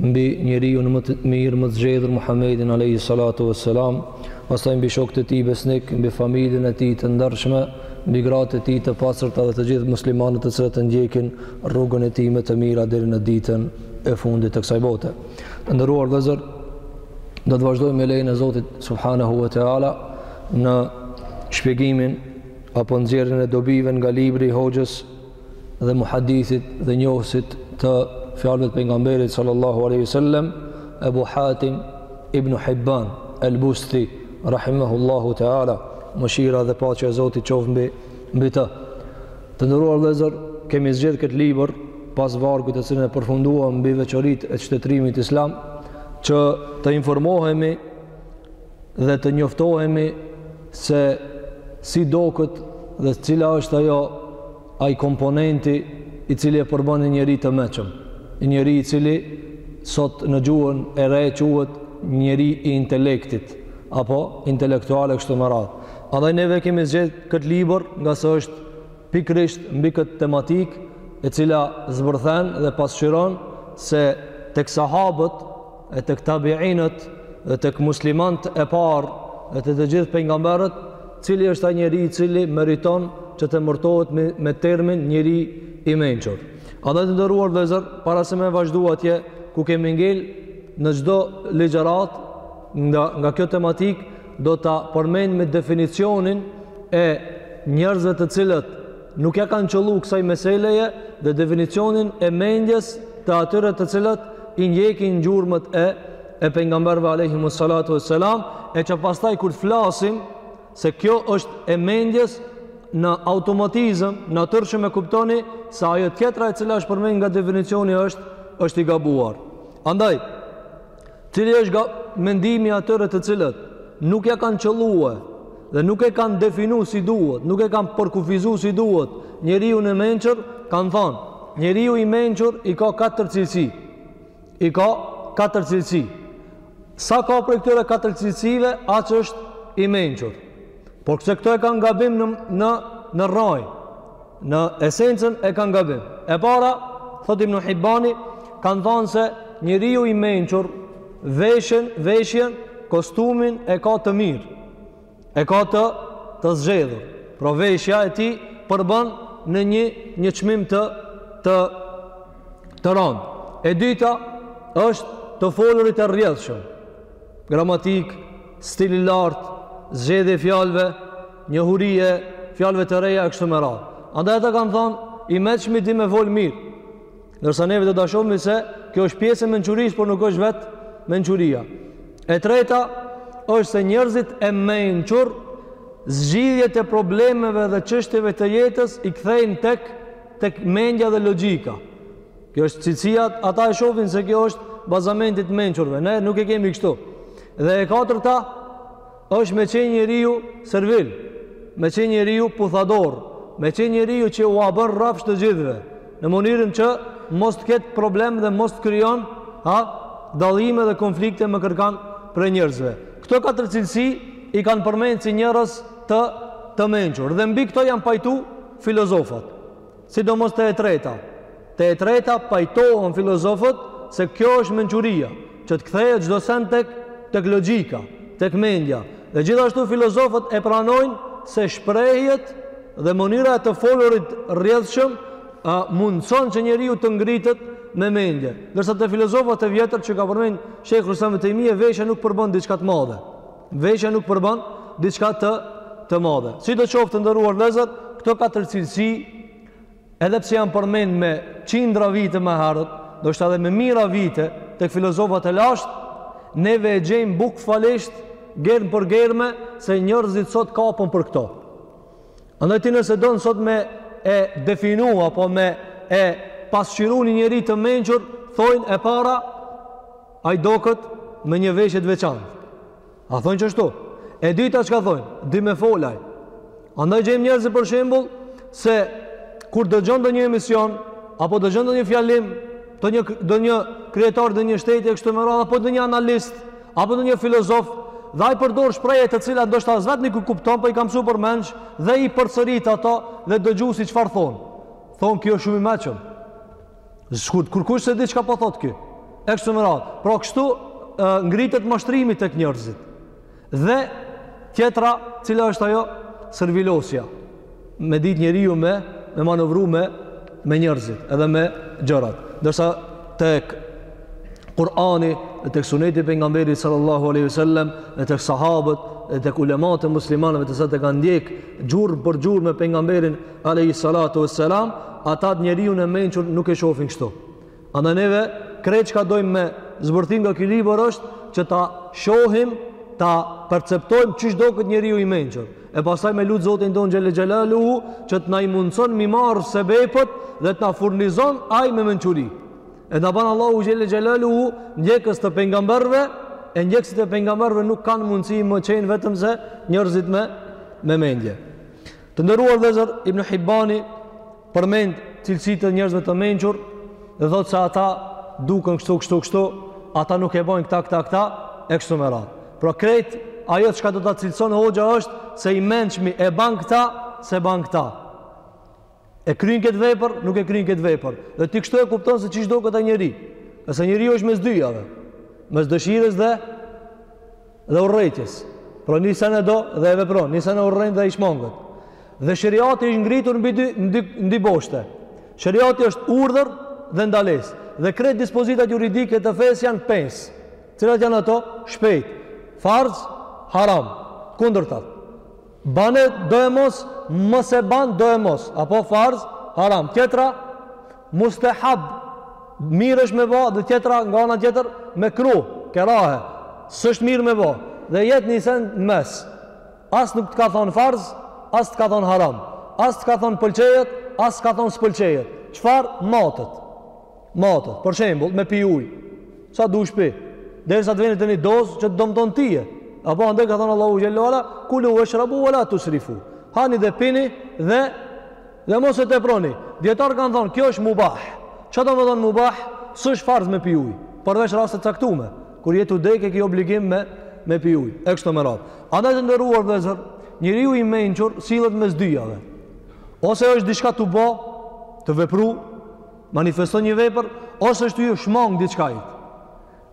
mbi njeriun më të mirë, më të zgjedhur Muhammedin alayhi salatu wassalam, pastaj mbi shokët e tij besnikë, mbi familjen e tij të ndershme, mbi gratë e tij të pastërta dhe të gjithë muslimanët të cilët e ndjekin rrugën e tij me të mira deri në ditën e fundit të kësaj bote. Të nderuar vëllezër, do të vazhdojmë me lejen e Zotit subhanahu wa taala në shpjegimin apo nxjerrjen e dobive nga libri i Hoxhës dhe muhadithit dhe njohësit të fjalëve të pejgamberit sallallahu alaihi wasallam Abu Hatim Ibn Hibban al-Busti rahimahullahu taala mëshira dhe paqja e Zotit qoftë mbi mbi të të nderuar vëllezër kemi zgjedh këtë libër pas vargut të cilin e përfunduam mbi veçoritë e qytetërimit islam që të informohemi dhe të njoftohemi se si duket dhe cila është ajo ai komponenti i cili e përbën një njeri të meçëm, një njeri i cili sot në gjuhën e re quhet njeri i intelektit, apo intelektual e kështu me radhë. Andaj neve kemi zgjedh këtë libër ngase është pikërisht mbi këtë tematikë e cila zbërthen dhe pasqyron se tek sahabët e tek tabiinët dhe tek muslimanët e parë dhe te të gjithë pejgamberët, cili është ai njeri i cili meriton që të emërtohet me, me termin njeri i mençur. Andaj të nderuar vëllezër, para se me vazhdu atje, ku kemi ngel në çdo ligjëratë nga, nga kjo tematikë, do ta përmendim definicionin e njerëzve të cilët nuk ia kanë qëllu kësaj meseleje dhe definicionin e mendjes të atyre të cilët i ndjekin gjurmët e e pejgamberëve alejhimus salatu ve selam e që pastaj kur flasim se kjo është e mendjes në automatizëm natyrshëm e kuptoni se ajo tjetra e cila është përmend nga definicioni është është i gabuar andaj Cili është ga, mendimi i atyre të cilët nuk ia kanë qëllue dhe nuk e kanë definu si duhet, nuk e kanë përkufizu si duhet njeriun e mençur, kanë thanë, njeriu i mençur i ka katër cilësi, i ka katër cilësi. Sa ka prej këtyre katër cilësive, aq është i mençur. Por këse këto e kanë gabim në, në, në rrajë. në esencën e kanë gabim. E para, thotë Ibn Hibani, kanë thënë se njeriu i mençur veshën, veshjen, kostumin e ka të mirë. E ka të të zgjedhur. Pra veshja e tij përbën në një një çmim të të të rëndë. E dyta është të folurit e rrjedhshëm. Gramatikë, stil i lartë, zgjedhje e fjalëve, njohuri e fjalëve të reja e kështu me radhë. Andaj ata kanë thënë, i meçmi di me fol mirë. Ndërsa neve do ta shohim se kjo është pjesë e mençurisë, por nuk është vetë mençuria. E treta është se njerëzit e mençur zgjidhjet e problemeve dhe çështjeve të jetës i kthejnë tek tek mendja dhe logjika. Kjo është cilësia, ata e shohin se kjo është bazamenti i të mençurve. Ne nuk e kemi kështu. Dhe e katërta, Është me qenë njeriu servil, me qenë njeriu puthador, me qenë njeriu që ua bën rrafsh të gjithëve, në mënyrë që mos të ketë problem dhe mos të krijon a dallime dhe konflikte me kërkan prej njerëzve. Këto katër cilësi i kanë përmend si njerëz të të mençur dhe mbi këto janë pajtu filozofët. Sidomos te e treta. Te e treta pajtohen filozofët se kjo është mençuria, që të kthehet çdo send tek tek logjika, tek mendja. Dhe gjithashtu filozofët e pranojnë se shprehjet dhe mënyra e të folurit rrjedhshëm ë mundëson që njeriu të ngritet me mendje. Ndërsa te filozofët e vjetër që ka përmend Shejhul Islam Ibn Tejmije veshja nuk përbën diçka të madhe. Veshja nuk përbën diçka të të madhe. Sidoqoftë të nderuar vëllezër, këto katër cilësi, edhe pse janë përmend me qindra vite më herët, ndoshta edhe me mijëra vite tek filozofët e lashtë, neve e gjejmë bukfalisht, germë për germe, se njerëzit sot kapen për këto. Andaj ti nëse don sot me e definu, apo me e pasqyru një njeri të mençur, thojnë e para, Ai doket me një veshje të veçantë. A thonë qashtu? E dyta çka thonë? Di me fol ai. Andaj gjejmë njerëz për shembull se kur dëgjon ndonjë emision, apo dëgjon ndonjë fjalim, ndonjë, ndonjë kryetar ndonjë shteti e, kështu me radhë, apo ndonjë analist, apo ndonjë filozof, dhe ai përdor shprehje të cilat ndoshta as vetë nuk i kupton, po i ka msu përmendsh, dhe i përsërit ato dhe dëgjuesi çfarë thonë. Thonë ky shumë i meçëm. Shkurt, kurkush s'e di çka po thot ky. E kështu me radhë. Pra kështu ngritet mashtrimi tek njerëzit. Dhe tjetra, cila është ajo servilosja. Me ditë njeriu me me manevru me me njerëzit, edhe me gjërat. Ndërsa tek Kur'ani dhe tek Suneti i pejgamberit sallallahu alaihi wasallam, dhe tek sahabët, dhe tek ulemat e muslimanëve të saktë që kanë ndjek gjurmë për gjurme pejgamberin alejhi salatu vesselam, ata njeriun e mençur nuk e shohin kështu. Andaj neve krejt çka dojmë me zbërthim nga ky libër është që ta shohim, ta perceptojmë qysh duket njeriu i mençur. E pastaj me lut Zotin tonë Xhele Xhelaluhu që të na i mundson mi marr sebepet dhe të na furnizon ai me mençuri. E na ban Allahu Xhele Xhelaluhu ndjekës të pejgamberëve e ndjekësit e pejgamberëve nuk kanë mundësi me qenë vetëm se njerëzit me me mendje. Të nderuar vëllezër, Ibn Hibani përmend cilësitë e njerëzve të mençur dhe thotë se ata duken kështu kështu kështu, ata nuk e bajnë këta këta këta e kështu me radhë. Pra krejt ajo çka do ta cilëson hoxha është se i mençmi e ban këta, s'e ban këta. E kryen këtë vepër, nuk e kryen këtë vepër. Dhe ti kështu e kupton se qysh duket ai njeri. Nëse njeriu është mes dyjave, mes dëshirës dhe dhe urrejtjes. Pra një sen e do dhe e vepron, një sen e urren dhe i shmanget. Dhe sheriati është ngritur në dy, në dy, në dy boshte. Sheriati është urdhër dhe ndalesë. Dhe krejt dispozitat juridike të fesë janë pesë. Cilat janë ato? Shpejt. Farz, haram. Të kundërtat. Bane doemos, mos e ban doemos. Apo farz, haram. Tjetra, Mustehab, mirë është me ba, dhe tjetra nga ana tjetër, mekruh, kerahe, s'është mirë me ba, dhe jet një sen në mes, as nuk të ka thonë farz, as të ka thonë haram, as të ka thonë pëlqehet, as të ka thonë s'pëlqehet, çfarë mbetet, mbetet, për shembul, me pi uj, sa dush pi, derisa të ven te një dozë që të dëmton ty, apo andaj ka thonë Allahu Xhel-le ue Ala, kulu ueshrabu, ue la tusrifu, hani dhe pini, dhe Dhe mos e teproni. Dijetarët kanë thonë, kjo është mubah. Ça domethonë mubah? S'është farz me pi ujë, përveç raste të caktume, kur je tu dek e ki obligim me me pi ujë. E kështu me radhë. Andaj të nderuar vëllezër, njeriu i mençur sillet mes dyjave. Ose është diçka tu bo, tu vepru, manifeston një vepër, ose është tu ju shmang diçkaje.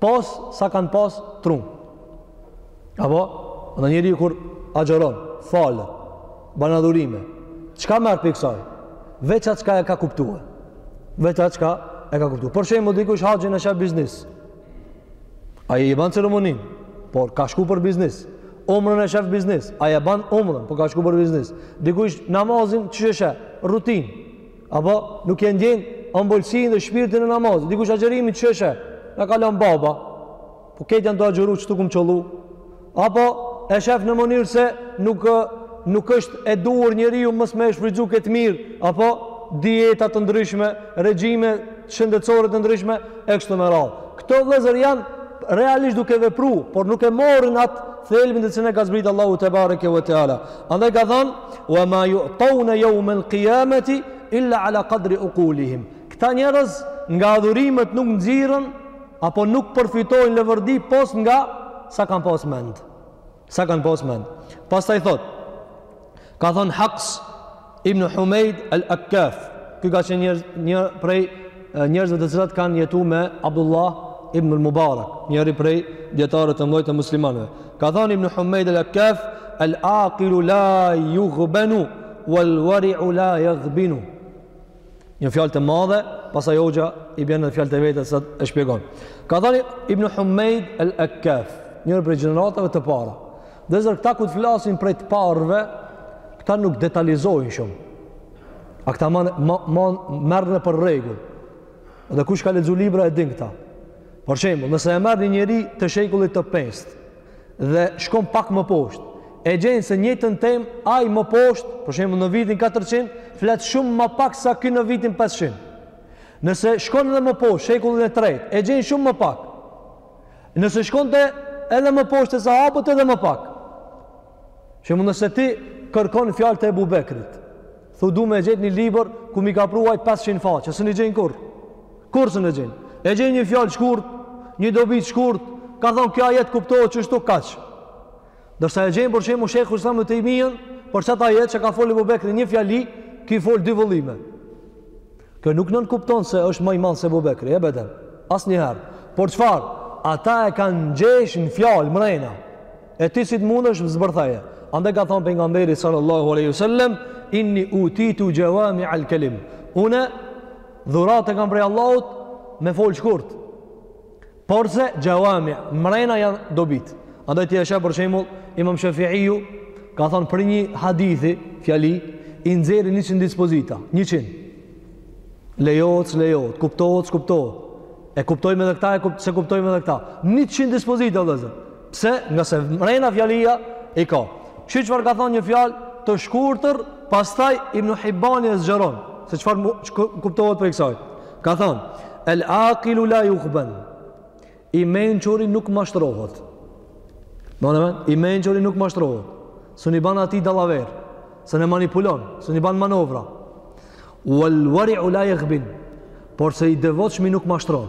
Pas sa kanë pas trum. Apo, në njëri kur agjeron, falë, ban adhurime, çka merr prej kësaj? Veç atë çka e ka kuptue. Veç atë çka e ka kuptue. Për shembull, dikush haxhin e sheh biznis. Ai e ban ceremoninë, por ka shku për biznis. Umrën e shef biznis. Ai e ban umrën, por ka shku për biznis. Dikush namazin, qysh e sheh, rutinë. Apo nuk e ndjen ëmbëlsinë dhe shpirtin e namazit. Dikush agjërimin qysh e shef, na ka lënë baba. Po këta janë tu agjëru kështu kum qëllu. Apo e shef në mënyrë se nuk nuk është e duhur njeriu mos me shfrytëzu këtë mirë, apo dieta të ndryshme, regjime shëndetësore të ndryshme e kështu me radhë. Këta vëllezër janë realisht duke vepru, por nuk e marrin atë thelbin të cilin e ka zbritur Allahu tebareke ve teala. Andaj ka thënë Wa ma yu'tawna yawm al-qiyamati illa ala qadri uqulihim. Këta njerëz nga adhurimet nuk nxjerrin apo nuk përfitojnë leverdi pos nga sa kanë pas mend. Sa kanë pas mend. Pastaj thot, ka than Hafs ibn Humayd al-Akkaf, ky ka qenë një prej njerëzve të cilët kanë jetu me Abdullah ibn al-Mubarak, njëri prej dijetarëve të mdhoj të muslimanëve. Ka than ibn Humayd al-Akkaf, el aqilu la yughbanu, wal wari'u la yaghbinu. Një fjalë të madhe, pastaj hoxha i bjen një fjalë të vet që e shpjegon. Ka than ibn Humayd al-Akkaf, njëri prej gjeneratave të para. Dhe vëllezër këta kur të flasin prej të parëve, këta nuk detalizojnë shumë. A këta ma, ma, ma merrne për rregull. Dhe kush ka lexu libra e din këta. Për shembull, nëse e merr një njeri të shekullit të pestë, dhe shkon pak më poshtë, e gjen se njëjtën temë, ai më poshtë, për shembull në vitin 400, flet shumë ma pak sa ky në vitin 500. Nëse shkon edhe më poshtë, shekullin e tretë, e gjen shumë ma pak. Nëse shkon edhe më poshtë te sahabët edhe ma pak. Shembull nëse ti kërkon fjalë të Ebu Bekrit, thu du me gjet një libër ku m'i ka shkruajt 500 faqe, s'un e gjen kurrë, kurrë s'un e gjen. E gjen një fjalë shkurt, një dobi të shkurtë, ka thonë kjo ajet kuptohet qështu kaq. Ndërsa e gjen për shembull shejhul islam Ibn Tejmijen, për qat ajet që ka fol Ebu Bekri një fjali, ky fol dy vëllime. Kjo nuk nënkupton se është ma i madh se Ebu Bekri, ebeden, asnjëherë. Por çfarë, ata e kanë ngjesh në fjalë mrena, E ti si të mundesh zbërtheje. Andaj ka thënë pejgamberi sallallahu alaihi wasallam, inni utitu jawami al kalim. Unë dhuratë e kam prej Allahut me fol shkurt. Porse jawami mrena janë dobitë. Andaj ti e sheh për shembull Imam Shafi'iu ka thënë për një hadith, ni fjali i nxjerri 100 dispozita, 100. Lejohet, s'lejohet, kuptohet, s'kuptohet. E kuptojmë edhe këta, e kuptojmë edhe këta. 100 dispozita vllezër. Pse? Nga se mrena fjalia i ka. Kështu çfarë ka thonë një fjalë të shkurtër, pastaj Ibn Hibani e zgjeron se çfarë kuptohet prej kësaj. Ka thonë: "El aqilu la yughban." I mençuri nuk mashtrohet. Do me thënë, i mençuri nuk mashtrohet. S'un i ban atij dallavere, s'un e manipulon, s'un i ban manovra. Wal wari'u la yaghbin. Porse i devotshmi nuk mashtron.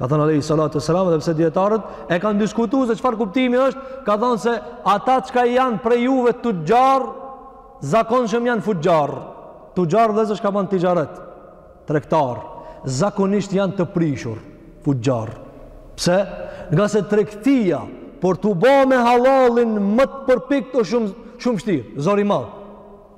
ka thënë alejhi salatu selam dhe pse dietarët e kanë diskutu se çfarë kuptimi është, ka thënë se ata çka janë prej juve tuxhxhar, zakonshëm janë fuxhxhar. Tuxhxhar, dhe ajo çka ban tixharet, tregtar. Zakonisht janë të prishur, fuxhxhar. Pse? Nga se tregtia për t'u bo me hallallin më të përpikt o shumë shumë shtirë, zor i madh.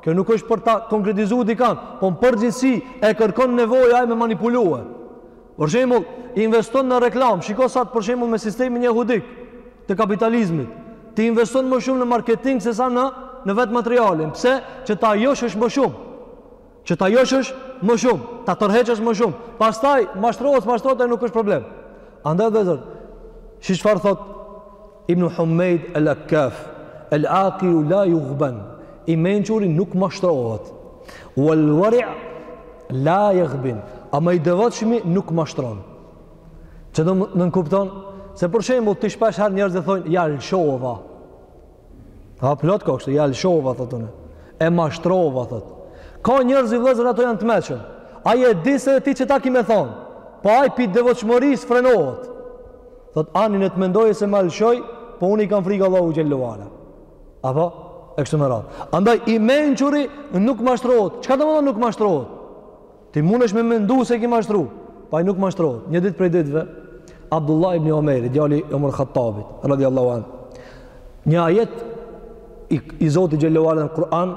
Kjo nuk është për ta konkretizu dikan, po në përgjithësi e kërkon nevoja ai me manipulue. Për shembull, investon në reklamë, shiko sot për shembull me sistemin jehudik të kapitalizmit. Ti investon më shumë në marketing se sa në në vetë materialin. Pse? Që ta joshësh më shumë. Që ta joshësh më shumë, ta tërheqësh më shumë. Pastaj mashtrohet, mashtrohet e nuk është problem. Andaj edhe siç, si çfarë thot Ibn Humeid al-Akkaf, El-aqilu la yughban, I mençuri nuk mashtrohet. Wal-wari' la yaghbin, ama i devotshmi nuk mashtron. Që do nënkupton se për shembull ti shpesh herë njerëzit thonë ja lshova. Ha plot ka kështu, ja lshova thotë ne. E mashtrova thotë. Ka njerëz i vllazën ato janë të meçëm. Ai e di se ti qe ta ki me thon. Po ai pi devotshmërisë frenohet. Thot ani le të mendojë se ma lëshoi, po unë i kam frikë Allahut xhel-le ue ala. Apo e kështu me radhë. Andaj i mençuri nuk mashtrohet. Çka do me thonë nuk mashtrohet? Ti mundesh me mendu se ke mashtru, po ai nuk mashtrohet. Një ditë prej ditëve Abdullah ibn Omeri, djali i Omer Hatabit, radijallahu anhu. Një ajet i, i Zotit xhel-le ue ala në Kur'an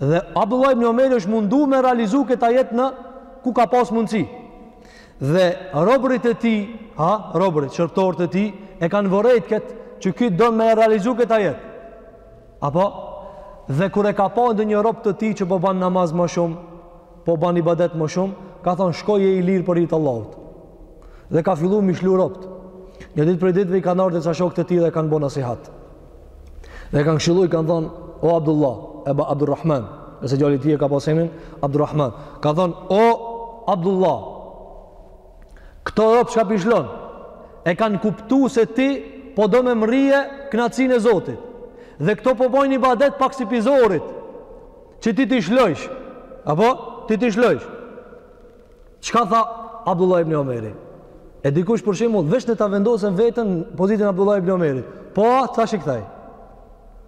Dhe Abdullah ibn Omeri është mundu me realizu këtë ajet aty ku ka pas mundësi. Dhe robërit e tij, ha, robërit, shërbtorët e tij, e kanë vërejt këtë që ky do me realizu këtë ajet. Apo, dhe kur e ka pa ndonjë rob të tij që po ban namaz ma shumë, po ban ibadet ma shumë, ka thonë shko, je i lirë për hir të Allahut. Dhe ka fillu mi shlu robët. Një ditë prej ditëve i kanë ardh disa shokët e tij dhe i kanë bo nasihat. Dhe e kanë këshillu, i kanë thonë, "O Abdullah, Eba Abdurrahman, se djali i tij e ka pas emrin Abdurrahman, kanë thonë, "O Abdullah, këto rob çka pi shlon, e kanë kuptu se ti po do me mrrije kënaqësinë e Zotit. Dhe këto po bojnë ibadet pak si pi zorit, që ti t'i shlojsh. Apo ti t'i shlojsh. Çka tha Abdullah ibn Omeri? E dikush për shembull veç ne ta vendosim veten në pozitën e Abdullah ibn Omerit. Po tash i kthej.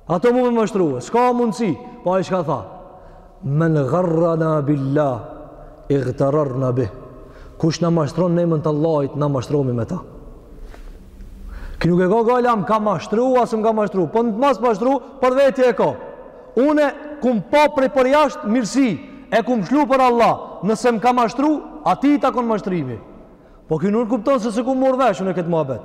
Ato mu me mashtrue, s'ka mundsi. Po ai çka tha? Men gharrana billah ightararna bih. Kush na mashtron në emën të Allahit, na mashtrohemi me ta. Ky nuk e ka gajle, m'ka mashtru, a s'm'ka mashtru. Po në t' m'ka mashtru, për veti e ka. Une kum pa prej përjashta mirësi, e kum shlu për Allah, nëse më ka mashtru, atij i takon mashtrimi. Po ky nuk kupton se s'e kum marr vesh une këtë muhabet.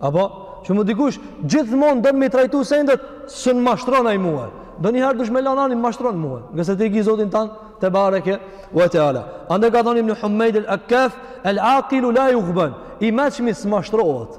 A po, që me dikush, gjithmonë don me i trajtu sendet, s'më mashtron ai mue. Donjëherë dush me lanë, ani, mashtron mue. Ngase ti e di Zotin tanë, tebareke ue teala. Andaj ka thonë Ibni Humejd el Ekaf, el akilu la jugben, i meçmi s'mashtrohet.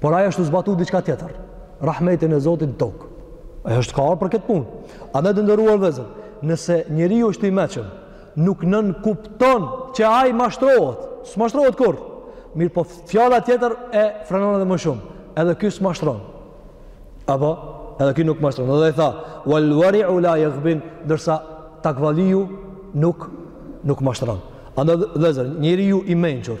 Por ai është tu zbatu diçka tjetër. Rahmetin e Zotit tok. Ai është ka për këtë punë. Andaj të nderuar vllezër, nëse njeriu është i meçëm, nuk nënkupton që ai mashtrohet. S'mashtrohet kurrë. Mirëpo fjala tjetër e frenon edhe më shumë. Edhe ky s'mashtron. A po? Edhe ky nuk mashtron. Edhe i tha, wal wariu la jagbin, ndërsa takvaliu nuk, nuk mashtron. Andaj vllezër, njeriu i mençur,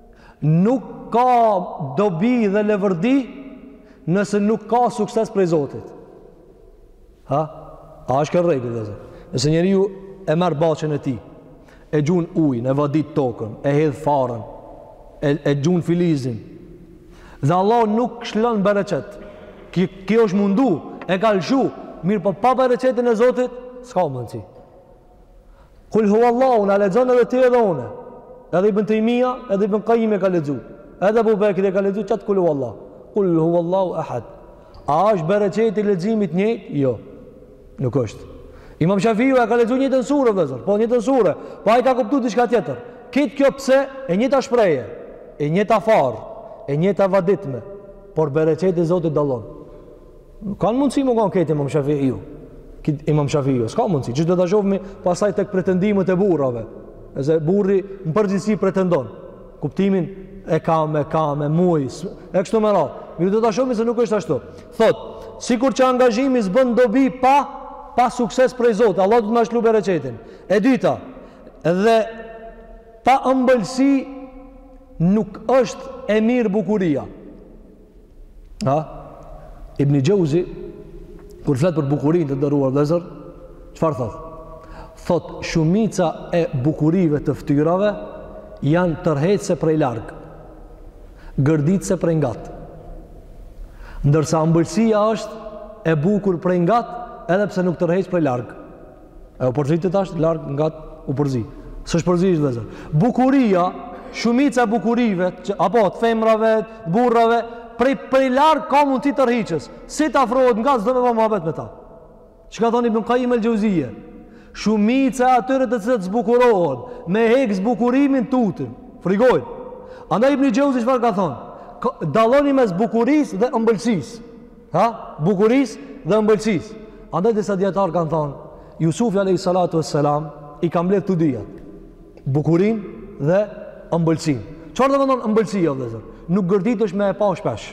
Nuk ka dobi dhe levërdi nëse nuk ka sukses prej Zotit. Ha? A është kjo rregull vllezër? Nëse njeriu e merr baçen e tij, e gjun ujin, e vadit tokën, e hedh farën, e, e gjun filizin, dhe Allahu nuk shlon bereqet, kjo është mundu, e ka lëshu, mirëpo pa bereqetin e Zotit, s'ka mundësi. Kul hu Allahun e lexon edhe ti edhe unë. Edhe Ibn Taymija, edhe Ibn Qayyim e ka lexu. Edhe Abu Bekri e ka lexu qat Kul hu Allahu. Kul hu Allahu ahad. A është bereqeti leximit njëjtë? Jo. Nuk është. Imam Shafiu e ka lexu njëjtën sure vllezër, po njëjtën sure, po ai ka kuptu diçka tjetër. Kit kjo pse e njëjta shprehje, e njëjta farë, e njëjta vaditme, por bereqeti Zotit dallon. Kanë mundësi me kanë krejt Imam Shafiu. Krejt Imam Shafiu. S'ka mundësi. Gjithë do ta shofmi pastaj tek pretendimet e burrave. E se burri në përgjithësi pretendon. Kuptimin e kam, e kam, e muj. E kështu me radhë. Mirë, do ta shofmi se nuk është ashtu. Thotë, sikur që angazhimi s'bon dobi pa, pa sukses prej Zotit. Allahu duhet me shlu bereqetin. E dyta, dhe pa ëmbëlsi nuk është e mirë bukuria. Ha? Ibni Xheuzi, kur flet për bukurinë të nderuar vllezër, çfarë thotë? Thotë, shumica e bukurive të ftyrave janë tërheqëse prej larg, gërditëse prej ngat. Ndërsa ambëlsia është e bukur prej ngat, edhe pse nuk tërheq prej larg. E u përzi tash larg ngat u përzi. S'është përzi vllezër. Bukuria, shumica e bukurive, që, apo të femrave, të burrave, prej, prej larg ka mund të jetë tërheqës. Si të afrohet ngat s'do me ba muhabet me ta. Çka ka thonë Ibn Kajim el Xheuzije. Shumica e atyre të cilat zbukurohen, me hek zbukurimin tutin. Frigojnë. Andaj Ibni Xheuzi çfarë ka thonë. Dalloni mes bukurisë dhe ëmbëlsisë. Ha? Bukurisë dhe ëmbëlsisë. Andaj disa dijetarë kanë thonë, Jusufi a.s. i ka mbledhë të dyja. Bukurinë dhe ëmbëlsinë. Çfarë do me thonë ëmbëlsia, o vllezër? Nuk gërditesh me e pa shpesh.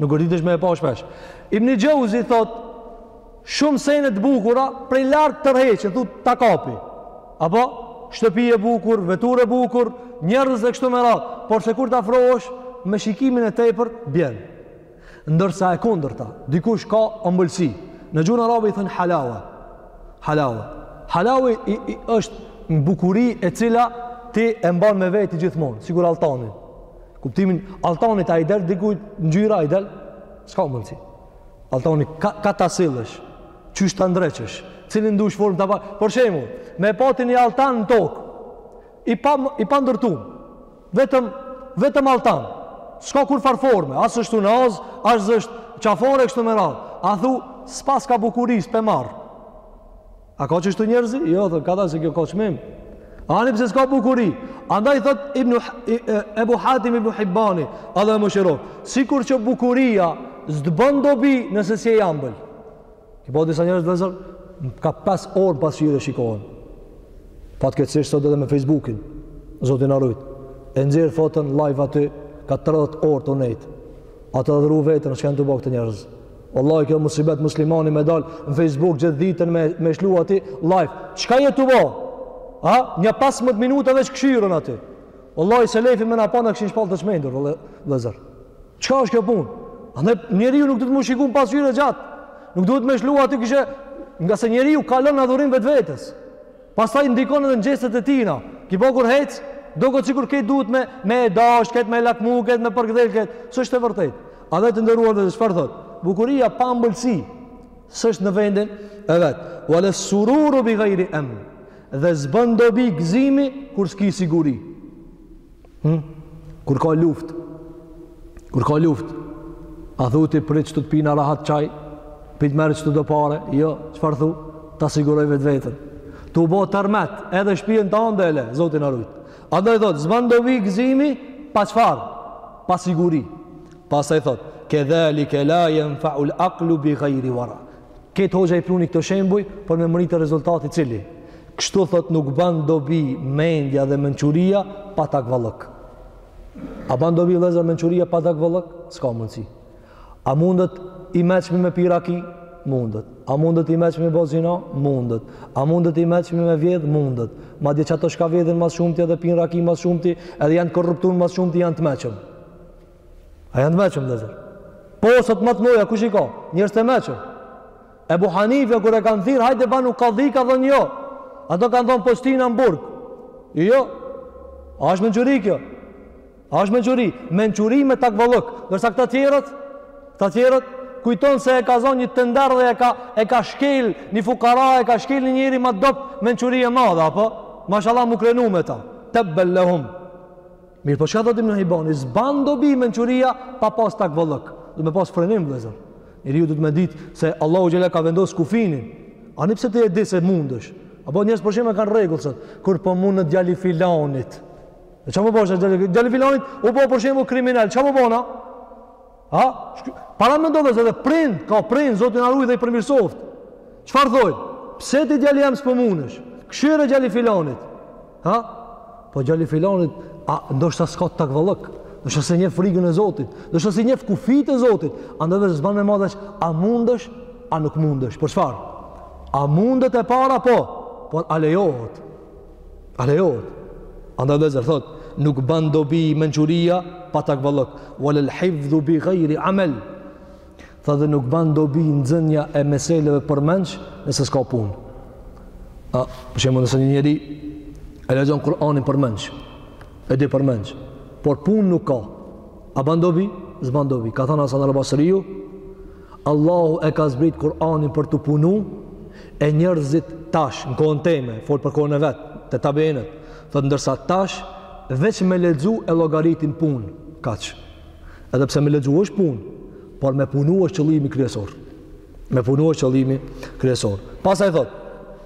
Nuk gërditesh me e pa shpesh. Ibni Xheuzi thotë, shumë sene të bukura, prej larg të tërheqin, thu ta kapi. Apo, shtëpi e bukur, veturë e bukur, njerëz dhe kështu me radhë. Por se kur të afrohesh, me shikimin e tepër, bjen. Ndërsa e kundërta, dikush ka ëmbëlsi. Në gjuhën arabe i thonë halawa. Halawa. Halawa i, i është një bukuri e cila ti e mban me veti gjithmonë, sikur altanin. Kuptimin altanit a i del diku ngjyra? A i del? S'ka mundësi. Altani ka, kah ta sillësh. Qysh ta ndreqësh? Cilin dush formë ta pa? Për shembull, me pa ti një altan në tokë. I pa, i pandërtuar. Vetëm, vetëm altan. S'ka kurrfarë forme, as s'është unazë, as s'është qafore, kështu me radhë. A thu, s'paska bukuri, s'pe marr. A ka qështu njerëzi? Jo, dhe ka da se kjo ka çmim. Ani pse s'ka bukuri. Andaj thot Ibn, Ebu Hatim Ibn Hibbani, Allahu e mëshiroftë, sikur që bukuria s'të bën dobi nëse s'je i ambël. Ke pa disa njerëz vëllazër, ka 5 orë n'pasqyrë shikohen. Fatkeqësisht sot edhe me Facebookin, Zoti na rujt. E nxjerr foton live aty, ka 30 orë tu nejt. A tu adhuru veten, çka janë tu bo këta njerëz. Wallahi kjo musibet muslimani me dal në Facebook gjithë ditën me me shlu aty live. Çka je tu bo? A, një 15 minuta veç kqyren aty. Wallahi selefi me na pa na kishin shpall të çmendur, vëllazër. Çka është kjo punë? Andaj njeriu nuk duhet me u shiku n'pasqyrë gjatë. Nuk duhet më shluat aty kishë ngase njeriu kalon në adhurim vetvetes. Pastaj ndikon edhe në gjestet e tina. Ke pa kur hec, doket sikur kejt duhet me, me e dasht ket, me lakmu ket, me përkdhel ket. S'është e vërtetë. A dhe të nderuar dhe çfarë thot? Bukuria pa ëmbëlsi s'është në vendin e vetë. Ue le sururu bi gajri emn, dhe s'bën dobi gzimi, kur s'ki siguri. Hmm? Kur ka luftë, kur ka luftë, a thu ti prit qeto t'pina rahat çaj, prit marr qeto do pare, jo, çfarë thu, ta siguroj vetveten. Tu bo tërmet, edhe shpijen tande le, Zoti na rujt. Andaj thot, s'ban dobi gëzimi, pa çfarë, pa siguri. Pastaj thot, kedhalike la jenfaul aklu bi gajri vara. Këto hoxha i pruni këto shembuj për me mrri te rezultati cili. Kështu thot nuk ban dobi mendja dhe mençuria pa takvallëk. A ban dobi vllezër mençuria pa takvallëk? S'ka mundësi. A mundet i meçmi me pi raki? Mundet. A mundet i meçmi me bo zina? Mundet. A mundet i meçmi me vjedh? Mundet. Madje qato shka vjedhin mas shumti edhe pin raki mas shumti edhe janë t'korruptun mas shumti janë të meçëm. A janë të meçëm vllezër? Po, sot më të mëdha kush i ka? Njerëz të mëçur. Ebu Hanife kur e kan thirr, hajde banu kadhi ka thonë jo. Ata kanë thonë po t'shtina në burg. Jo. A është mençuri kjo? A është mençuri? Mençuri me takvallëk. Ndërsa këta të tjerët, këta të tjerët kujton se e ka zonë një tender dhe e ka e ka shkel një fukara, e ka shkel një njeri ma t'dobt mençuri e madhe apo? Mashallah mu krenu me ta. Tebben lehum. Mirë, po çka do të m'i bani? S'ban dobi mençuria pa pas takvallëk. Do të më pas frenim vëllazër. Njeriu duhet me ditë se Allahu xhela ka vendosur kufinin. Ani pse ti e di se mundesh? Apo njerëz për shembull kanë rregull sot. Kur po mundet djali filanit. E çfarë po bon djali filanit? U bo për shembull kriminal. Çfarë po bon? A? Para mendo vllezër edhe prind, ka prind, Zoti na rujt dhe i përmirësoftë. Çfarë thojnë? Pse ti djali jem s'po munesh? Kshyre djali filanit. Ha? Po djali filanit, a ndoshta s'ka takvallëk? Ndoshta s'e njeh frigën e zotit? Ndoshta s'i njeh kufijt e zotit? Andaj vllezër s'ban me matë a mundesh? A nuk mundesh? Por çfarë? A mundet e para? Po, por a lejohet? A lejohet? Andaj vllezër thot, nuk ban dobi mençuria pa takvallëk. Ve lel hifdhu bi gajri amel. Tha dhe nuk ban dobi nxënja e meseleve përmendsh nëse s'ka punë. A, për shembull nëse një njeri e lexon Kur'anin përmendsh, e di përmendsh, por pun nuk ka. A ban dobi? S'ban dobi. Ka thanë Hasan el Basriu, Allahu e ka zbrit Kur'anin për t'u punu e njerëzit tash në kohën teme, fol për kohën e vet, te tabiinët. Thot ndërsa tash veç me lexu e llogaritin punë, kaq. Edhe pse me lexu është punë, por me punu është qëllimi kryesor. Me punu është qëllimi kryesor. Pastaj thot,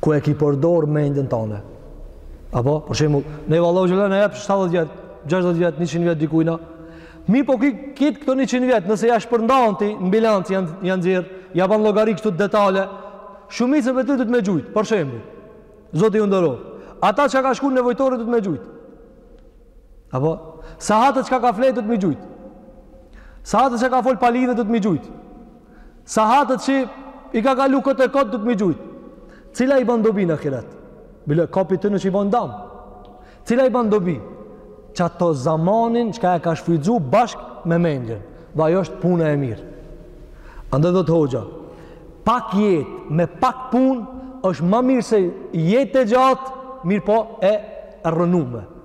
ku e ki përdor mendjen tane. Apo, për shemull, neve Allahu xhele na jep 70 vjet, 60 vjet, 100 vjet dikujna. Mirëpo ki, kit këto 100 vjet, nëse ja shpërndan ti, në bilanc ja, ja nxjerr, ja ban llogari kështu detale, shumicën e vjetve duhet me gjujtë, për shemull, Zoti u nderoftë. Ata çka ka shku në nevojtore duhet me gjujtë. Apo, sahatët çka ka fjetë duhet me gjujtë. Sahatët çka ka folë palidhje duhet me gjujtë. Sahatët që i ka kalu kot e kot, duhet m'i gjujtë. Cila i ban dobi në ahiret? Bile, ka prej tyne që i ban dam. Cila i ban dobi? Qato zamanin çka e ka shfrytëzu bashkë me mendjen. Dhe ajo është punë e mirë. Andaj thotë hoxha, pak jetë me pak punë është ma mirë se jetë e gjatë, mirëpo e rrënume.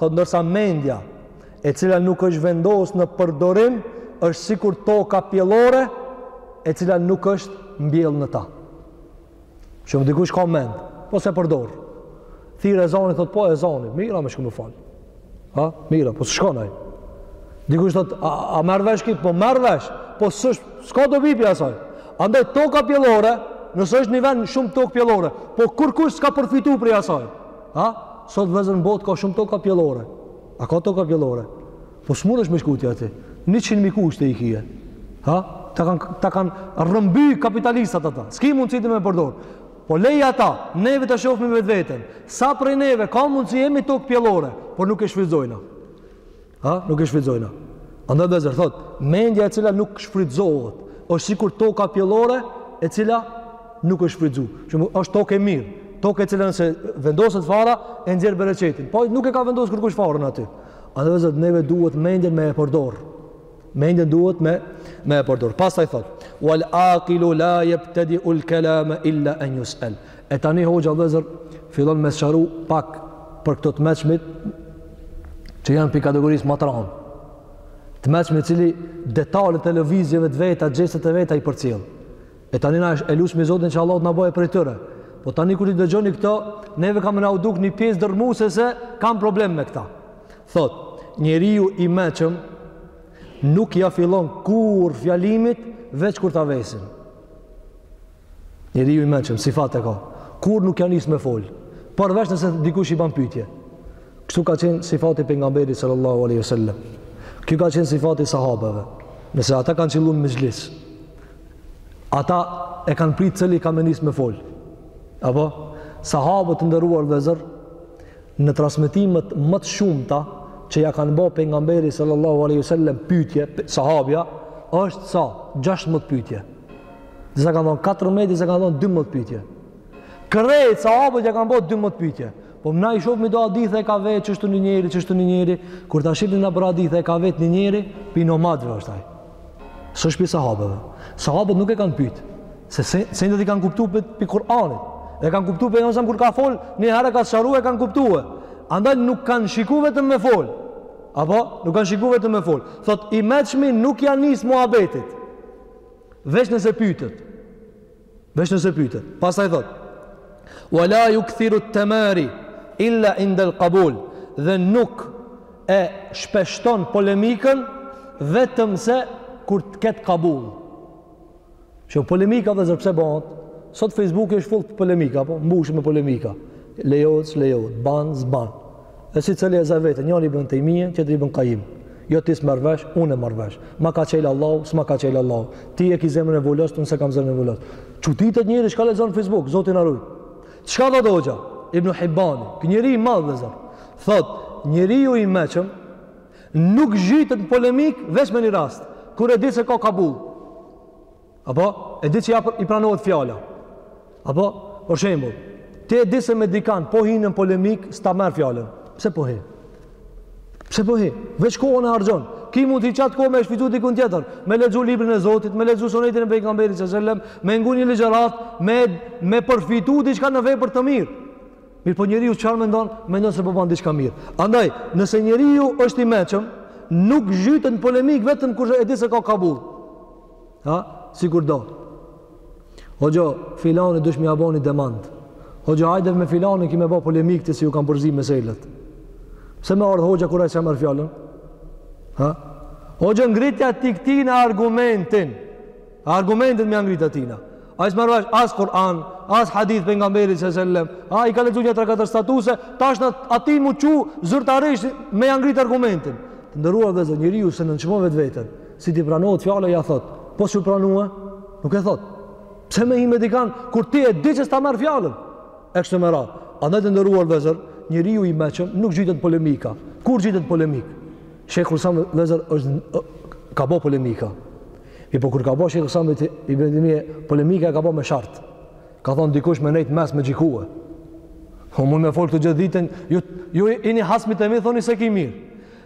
Thotë ndërsa mendja, e cila nuk është vendosë në përdorim, është sikur toka pjellore, e cila nuk është mbjellë në ta. Shumë dikush ka mend, po s'e përdor. Thirr ezani, thotë po ezani, mirë a me shku me falë. Ha, mirë a, po s'shkon ai. Dikush thotë, a, a merr vesh ky? Po merr vesh, po s'shk, s'ka dobi pi asaj. Andaj toka pjellore, nëse është një vend shumë tokë pjellore, po kurkush s'ka përfitu prej asaj. A, sot vllezër në botë ka shumë toka pjellore. A ka toka pjellore? Po s'mundesh me shku ti aty. Njëqind mijë kushte i kie. Ha? Ta kanë ta kanë rrëmby kapitalistat ata. S'ki mundësi ti me përdorë. Po lej ata, neve ta shofmi vetveten. Sa prej neve, ka mundësi jemi tokë pjellore, por nuk e shfrytëzojna. Ha, nuk e shfrytëzojna. Andaj vllezër thot, mendja e cila nuk shfrytëzohet, është sikur toka pjellore e cila nuk është shfrytëzu. Që është tokë e mirë, tokë e cila nëse vendoset fara e nxjerr bereqetin. Po nuk e ka vendosur kërkush farën aty. Andaj vllezër neve duhet mendjen me e përdor. Mendjen duhet me me e përdor. Pastaj thot, wal aqilu la yabtadi al kalam illa an yusal. E tani hoxha vllezër fillon me sqaru pak për këto të mençmit që janë pi kategorisë ma t'randë. Të mençmi i cili detalet e lëvizjeve të veta, gjestet e veta i përcjell. E tani na e lusmi Zotin që Allahu të na boje prej tyre. Po tani kur t'i dëgjoni këto, neve ka me na u duk një pjesë dërrmuse se kam problem me këta. Thot, njeriu i mençëm nuk ja fillon kurrë fjalimit veç kur ta vesin. Njeriu i mençëm sifat e ka. Kurrë nuk ja nis me fol, përveç nëse dikush i bën pyetje. Kështu ka qenë sifati i pejgamberit sallallahu alaihi wasallam. Kjo ka qenë sifati i sahabeve. Nëse ata kanë qëlluar në mëxhlis, ata e kanë pritë cili ka me nisë me folë. Apo, sahabët të nderuar vllezër, në transmetimet më të shumta që ja kanë bo pejgamberit sallallahu aleyhi sallam pytje, sahabja, është sa, gjashtëmbëdhjetë pytje. Disa kanë thonë 14, disa kanë thonë 12 pyetje. Krejt sahabët ja kanë bërë 12 pyetje. Po na i shohmi do hadithe e ka vetë qështu një njeri, qështu një njeri, kur ta shihni nëpër hadithe e ka vetë një njeri, pi nomadëve është ai. S'është pi sahabëve. Sahabët nuk e kanë pyet se se se ndonjë kanë kuptuar për pi Kur'anit. E kanë kuptuar për jonsam kur ka fol, një herë ka sqaru e kanë kuptuar. Andaj nuk kanë shikuar vetëm me fol. Apo nuk kanë shikuar vetëm me fol. Thot i mençmi nuk ja nis muhabetit. Veç nëse pyetet. Veç nëse pyetet. Pastaj thot: "Wa la yukthiru at-tamari illa inda al-qabul." Dhe nuk e shpeshton polemikën vetëm se kur të ketë kabul. Se polemika vllezër pse bëhet? Sot Facebooki është full polemika, po mbushë me polemika. Lejohet, s'lejohet, ban, s'ban. Dhe secili e za veten, njëri Ibn Tejmije, tjetri Ibn Kajim. Jo ti s'merr vesh, unë marr vesh. Ma ka çelë Allahu, s'ma ka çelë Allahu. Ti e ki zemrën e vulost, unë s'e kam zemrën e vulost. Çuditet njeri çka lexon n'Facebook, Zoti na rujt. Çka tha hoxha? Ibn Hibani, ky njeri i madh vllezër. Thot, njeriu i meçëm, nuk zhytet në polemik, veç me një rast. Kur e di se ka kabull. Apo, e di që i pranohet fjala. Apo, për shembull, ti e di se me dikan po hin në polemik, s'ta merr fjalën. Pse po hi? Pse po hi? Veç kohën e harxhon. Ki mund ti qat kohë me shfrytzu dikun tjetër, me lexu librin e Zotit, me lexu sunetin e pejgamberit sallallahu alajhi wasallam, me ngu një ligjërat, me me përfitu diçka në vepër të mirë. Mirëpo njeriu çfarë mendon? Mendon se po ban diçka mirë. Andaj, nëse njeriu është i meçëm, nuk zhytet në polemik vetëm kur e di se ka kabull. Ha, sikur do. Hoxho, filanit dush me ja bo ni demant. Hoxho, hajde me filanin ki me bo polemik të si ju kam përzi me sejlet. Pse me ardhë hoxha kur ai s'e merr fjalën? Ha? Hoxho, ngritja ti këtina argumentin. Argumentin me ja ngrit atina. Ai s'merr as Kur'an, as hadith t'pejgamberit a.s. sellem. Ai ka lexu nja 3-4 statuse, tash na atij m'u çu zyrtarisht me ja ngrit argumentin. Të nderuar vllezër, njeriu s'e nënçmon vetveten. Si t'i pranohet fjala ja thot, po s'u pranue, nuk e thot. Pse me hi me dikan, kur ti e di që s'ta merr fjalën? E kështu me radhë. Andaj të nderuar vllezër, njeriu i meçëm, nuk zhytet n'polemika. Kur zhytet n'polemik? Shejhul Islam vllezër është, ka bo polemika. E po kur ka bo Shejhul Islam Ibn Tejmije, polemika ka bo me shart. Ka thonë dikush me nejtë n'mes me gjikue. O mund me folë ktu gjithë ditën, ju, ju jeni hasmit e mi, thoni s'e ki mirë.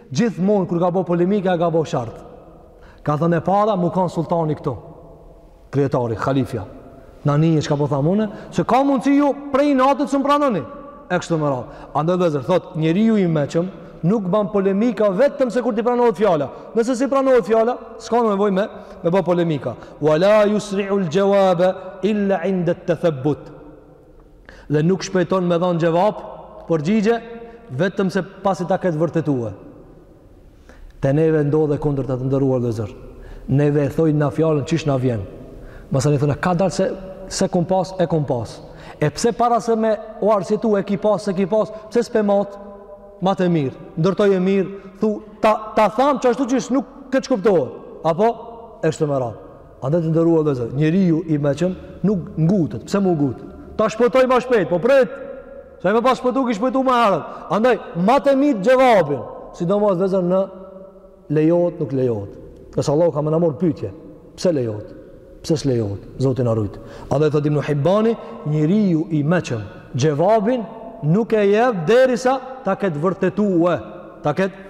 Gjithmonë kur ka bo polemika, ka bo shart. Ka thënë e para, mu kanë sultani këtu. Kryetari, halifja. Ta nije çka po tham une, se ka mundësi ju prej natët së më pranoni. E kështu me radhë. Andaj vllezër, thotë, njeriu i meçëm, nuk ban polemika vetëm se kur t'i pranohet fjala. Nëse s'i pranohet fjala, s'ka nevoj me, me bo polemika. Wa la yusri'u al-jawaba illa 'inda at-tathabbut. Dhe nuk shpejton me dhanë xhevap, përgjigje, vetëm se pasi ta ketë vërtetue. Te neve ndodh e kundërta të nderuar vllezër. Neve e thojm na fjalën qysh na vjen. Masanej thonë, kadal se, s'e kom pas, e kom pas. E pse para se me u arsyetu e ki pas, s'e ki pas, pse s'pe mat? Mate mirë, ndërtoje mirë, thu, ta, ta tham qashtu qysh nuk keqkuptohet. Apo, e kshtu me radhë. Andaj të nderuar vllezër, njeriu i meçëm nuk ngutet, pse mu ngut? Ta shpëtoj ma shpejt, po prit, se me pas shpëtu, kish shpëtu ma herët. Andaj, mate mirë xhevabin, sidomos vllezër në lejohet, nuk lejohet. Se Allahu ka me na marr pytje, pse lejohet? Pse s'lejohet? Zoti na rujt. Andaj thot Ibnu Hibbani, njeriu i meçëm, xhevabin nuk e jep derisa ta ketë vërtetue, ta ketë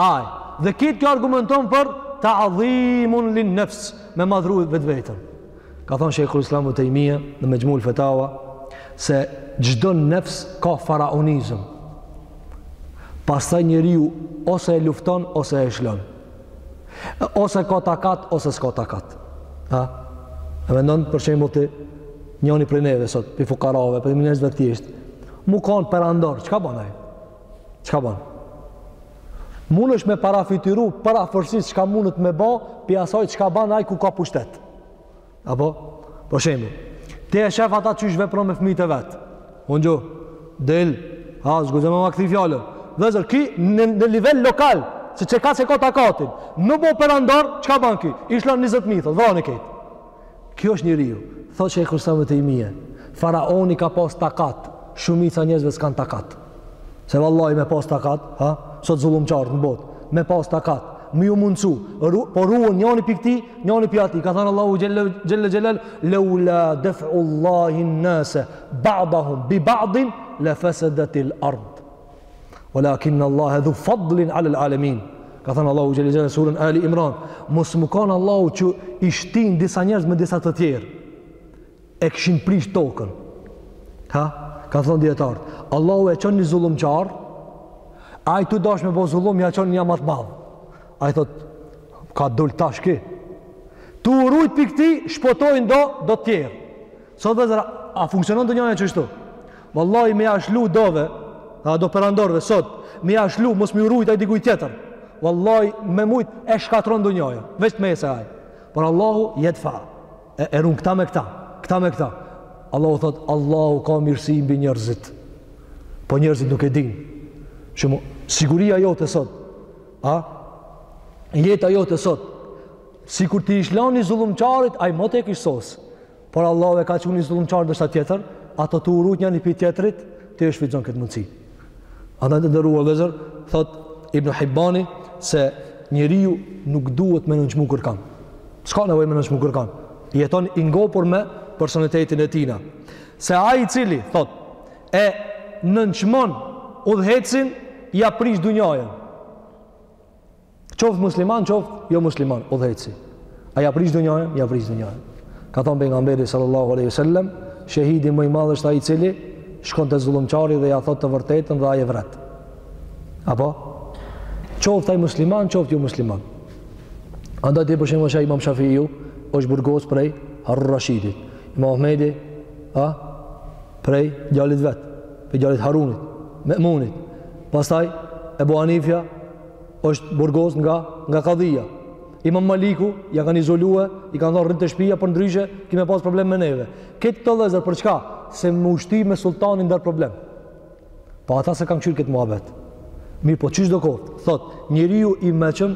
Ai, dhe këtë kjo argumenton për ta'dhimun lin nefs, me madhru vetveten. Ka thonë Shejhul Islam Ibnu Tejmije në Mexhmul fetawa, se çdo nefs ka faraonizëm. Pastaj njeriu ose e lufton, ose e lshon. Ose ka takat, ose s'ka takat. Ha? E mendon për shembull ti njoni prej neve sot, prej fukarave, prej njerëzve të thjeshtë, mu kanë perandor, çka ban ai? Çka ban? Mundesh me parafytyru përafërsisht çka mundet me ba, pi asaj çka ban ai ku ka pushtet. Apo për shembull, ti e shef ata qysh vepron me fëmijët e vet. Ungju, del, a guxon me ma kthy fjalën. Vllezër, ky në, në nivel lokal, se qekaq e ka takatin. N'u bo perandor, çka ban ky? I shlan 20 mijë, thotë, vrani krejt. Ky është njeriu, thotë Shejhul Islam ibn Tejmije, faraoni ka pas takat, shumica e njerëzve s'kan takat. Se vallahi me pas takat, ha, sot zullumqart në botë, me pas takat, me ju mundsu, ru, po ruan njani pi ktij, njani pi atij. Ka thënë Allahu xhelle xhelle xhelal, "Laula daf'u Allahin nase ba'dahum bi ba'din la fasadatil ard." Walakin Allahu dhu fadlin ala alalamin. Ka thënë Allahu xhel xhel n'suren Ali Imran, mos me kon Allahu që i shtin disa njerëz me disa të tjerë. E kishin prish tokën. Ha? Ka thonë dijetart, Allahu e çon një zullumqar, ai tu dash me bo zullum, ja çon nja ma të madh. Ai thot, ka dul tash ky? Tu u rujt pi këtij, shpëtojnë do do të tjerë. Sot vllezër, a funksionon dunjaja qeshtu? Vallahi, me ja lshu dove, a do përandorve, sot, me ja lshu, mos me u rujt ai dikuj tjetër. Vallahi, me mujt, e shkatrron dunjan, veç të mes ai. Por Allahu, jetë fa, e, e run këta me këta, këta me këta. Allahu thot, Allahu ka mirësi mbi njërzit. Po njërzit nuk e din. Shumë, siguria jote sot, a, jeta jote sot, sikur t'ish lan zullumqarit, ai moti e kish sos. Por Allahu e ka çu një zullumqar n'dorë ta tjetër, ata tu u rujt njani pi tjetrit, ti e shfrytëzon këtë mundësi. Andaj të nderuar vllezër, thot Ibn Hibani se njeriu nuk duhet me nënçmu kërkan. S'ka nevoj me nënçmu kërkan. Jeton i ngopur me personalitetin e tina. Se ai i cili, thot, e nënçmon udhëheqësin, ja prish dunjajen. Qoftë musliman, qoftë jo musliman, udhëheqësi. A ja prish dunjojën? Ja prish dunjojën. Ka thonë Pejgamberi sallallahu aleyhi sallem, shehidi më i madh është ai i cili shkon te zullumqari dhe ja thot të vërtetën dhe ai e vret. Apo? Qoftë ai musliman, qoftë jo musliman. Andaj ti për shembull imam Shafiu, është burgos prej Harun Rashidit. Imam Ahmedi, a? Prej djalit vet. prej djalit Harunit, Memunit. Pastaj, Ebu Hanifja është burgos nga, nga kadhia. Imam Maliku, ja kanë izolue, i kanë thonë rrit te shpia, përndryshe ki me pas problem me neve. Këtë vëllezër, për çka? Se me u shti me sultanin dal problem. Pa po ata s'e kanë kqyr këtë muhabet. Mirëpo qyshdo koftë, Thotë, njeriu i meçëm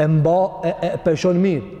e mba e, e peshon mirë.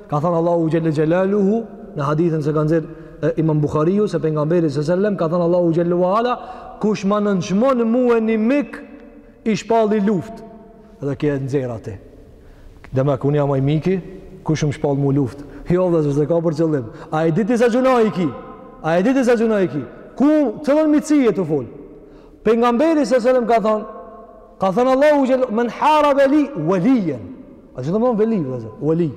Ka thënë Allahu xhel-le xhelaluhu në hadithin se ka nxjerr imam Buhariu se Pejgamberi së sellem ka thënë Allahu xhel-le ve ala kush ma nënçmon mue një mik i shpalli luft dhe ky e nxjerr a ti demek un jam aj miki kush më shpall mu luft jo vëllezër s'e ka për qëllim a e di ti sa gjunahe i ki a e di ti sa gjunahe i ki ku të dhe në mici e tu fol Pejgamberi së sellem ka thënë Ka thënë Allahu xhel-le men harabe li velijen. A ç'do me thënë veli, vëllezër, veli.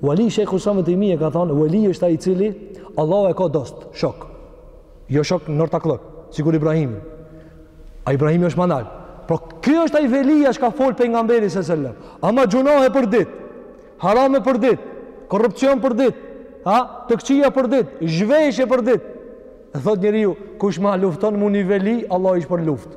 Veli, shejhul islam Tejmije ka thënë, veli është ai i cili Allahu e ka dost, shok. Jo shok në ortakllëk, sikur Ibrahimi. A Ibrahimi është ma nalt. Por ky është ai velia që ka fol Pejgamberi së sëllëm. Ama gjunahe për dit, harame për dit, korrupsion për dit, ha? të këqija për dit, zhveshje për dit. Thot njeriu, kush ma lufton mu një veli, Allahu i shpall luftë.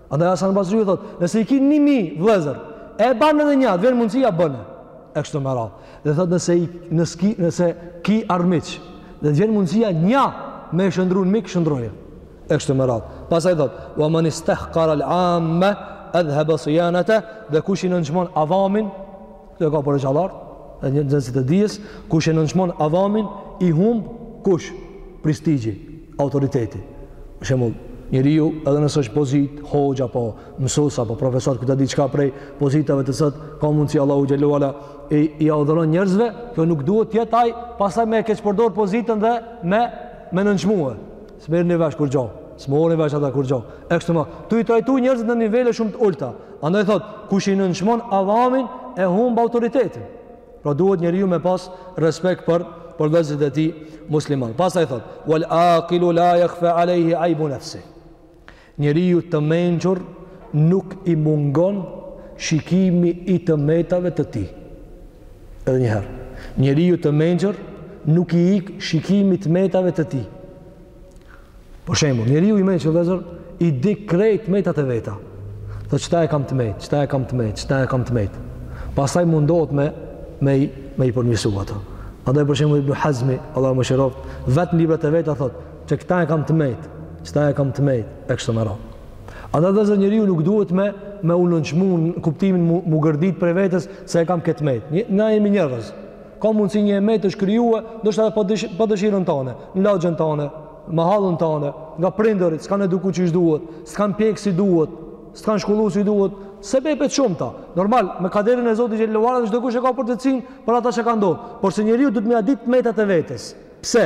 Andaj Hasan Basriu thot, nëse i ki 1000 vëllezër, e ban edhe nja, t'vjen mundësia bëne. E kështu me radhë. Dhe thot nëse i nëse ki, nëse ki armiq, dhe t'vjen mundësia nja me e shndërru mik, shndërroje. E kështu me radhë. Pastaj thot, "Wa man istahqara al-amma adhhaba siyanata", dhe kush i nënçmon avamin, Këto e ka për hoxhallart edhe nxënësit e dijes, kush e nënçmon avamin i humb kush prestigji, autoriteti. Për shembull, njeriu edhe nëse është pozit, hoxhë apo mësues apo profesor këta diçka prej pozitave të sot, ka mundësi Allahu xhel-le ve ala i, ia dhuron njerëzve, kjo nuk duhet të jetë ai pastaj me e keqpërdor pozitën dhe me me nënçmuar. S'merrni vesh kurgjo, s'morrin vesh ata kurgjo. E kshtu ma, tu i trajtu njerëzit në nivele shumë të ulta. Andaj thot, kush i nënçmon avamin e humb autoritetin. Pra duhet njeriu me pas respekt për për vëllezërit e tij musliman. Pastaj thot, wal aqilu la yakhfa alayhi aybun nafsi. Njeriut të mençur nuk i mungon shikimi i të metave të tij. Edhe një herë, njeriut të mençur nuk i ik shikimi të metave të tij. Për shembull, njeriu i mençur vllazër i di krejt metat e veta. Thotë qeta e kam të metë, qeta e kam të metë, qeta e kam të metë. Pastaj mundohet me me i, me i përmirësu ato. Andaj për shembull Ibn Hazmi, Allahu e mëshiroftë, vetë n'librat e veta thotë, Qeta e kam të metë, qeta e kam të metë, e kështu me radhë. Andaj vllazër njeriu nuk duhet me, me u nënçmu në kuptimin mu, mu gërdit prej vetes se e kam këtë metë. Na jemi njerëz. Ka mundësi një metë është krijue, ndoshta edhe pa, dësh, pa dëshirën tane, në lagjen tane, mëhallën tane, nga prindërit, s'kanë eduku qysh duhet, s'kanë pjek si duhet, s'kanë shkollu si duhet, sebepet të shumta. Normal, me kaderin e Zotit xhelle ue ala çdokush e ka përgjegjësinë për ata që ka ndodhë. Por se njeriu duhet me i ditë metat e vetes. Pse?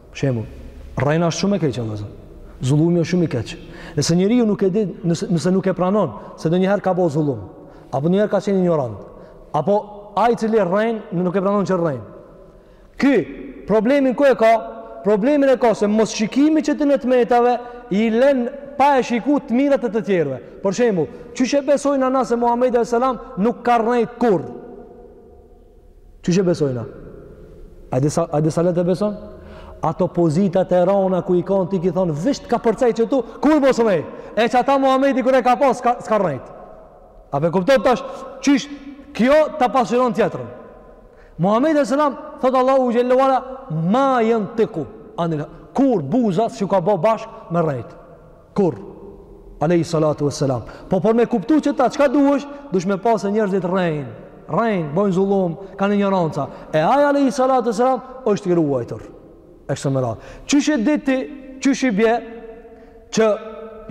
Shembull, rrena është shumë e keqe vllazër. Zullumi është shumë i keq. Nëse njeriu nuk e di, nëse, nëse nuk e pranon se ndonjëherë ka bo zullum, apo ndonjëherë ka qenë injorant, apo ai i cili rren, nuk e pranon që rren. Ky problemin ku e ka? Problemin e ka se mos shikimi i qetyne të metave i len pa e shiku të mirat e të tjerëve. Për shembull, qysh e besojmë na se Muhamedi alejhi selam nuk ka rrejt kurrë. Qysh e besojna? A e disa, a disa lehtë e beson? Ato pozitat e rana ku i kanë ti ki thonë, vështirë ka për qetu, kurrë mos me rrejt? E qata Muhammedi kur e ka pas, s'ka, s'ka rrejt. A po e kupton tash, qysh, kjo ta pasqyron tjetrën. Muhammedi alejhi selam, thotë Allahu xhelle ue ala, ma jentiku anil, kurrë buzët s'i ka bo bashkë me rrejt. Kurr. Alejhi salatu ue selam. Po për me kuptu qeta çka duhesh, dush me pa se njerëzit rrejnë, rrejnë, bojnë zullum, kanë injorancë. E ai Alejhi salatu ue selam është i ruajtur. E kështu me radhë. Qysh e diti, qysh i bje, që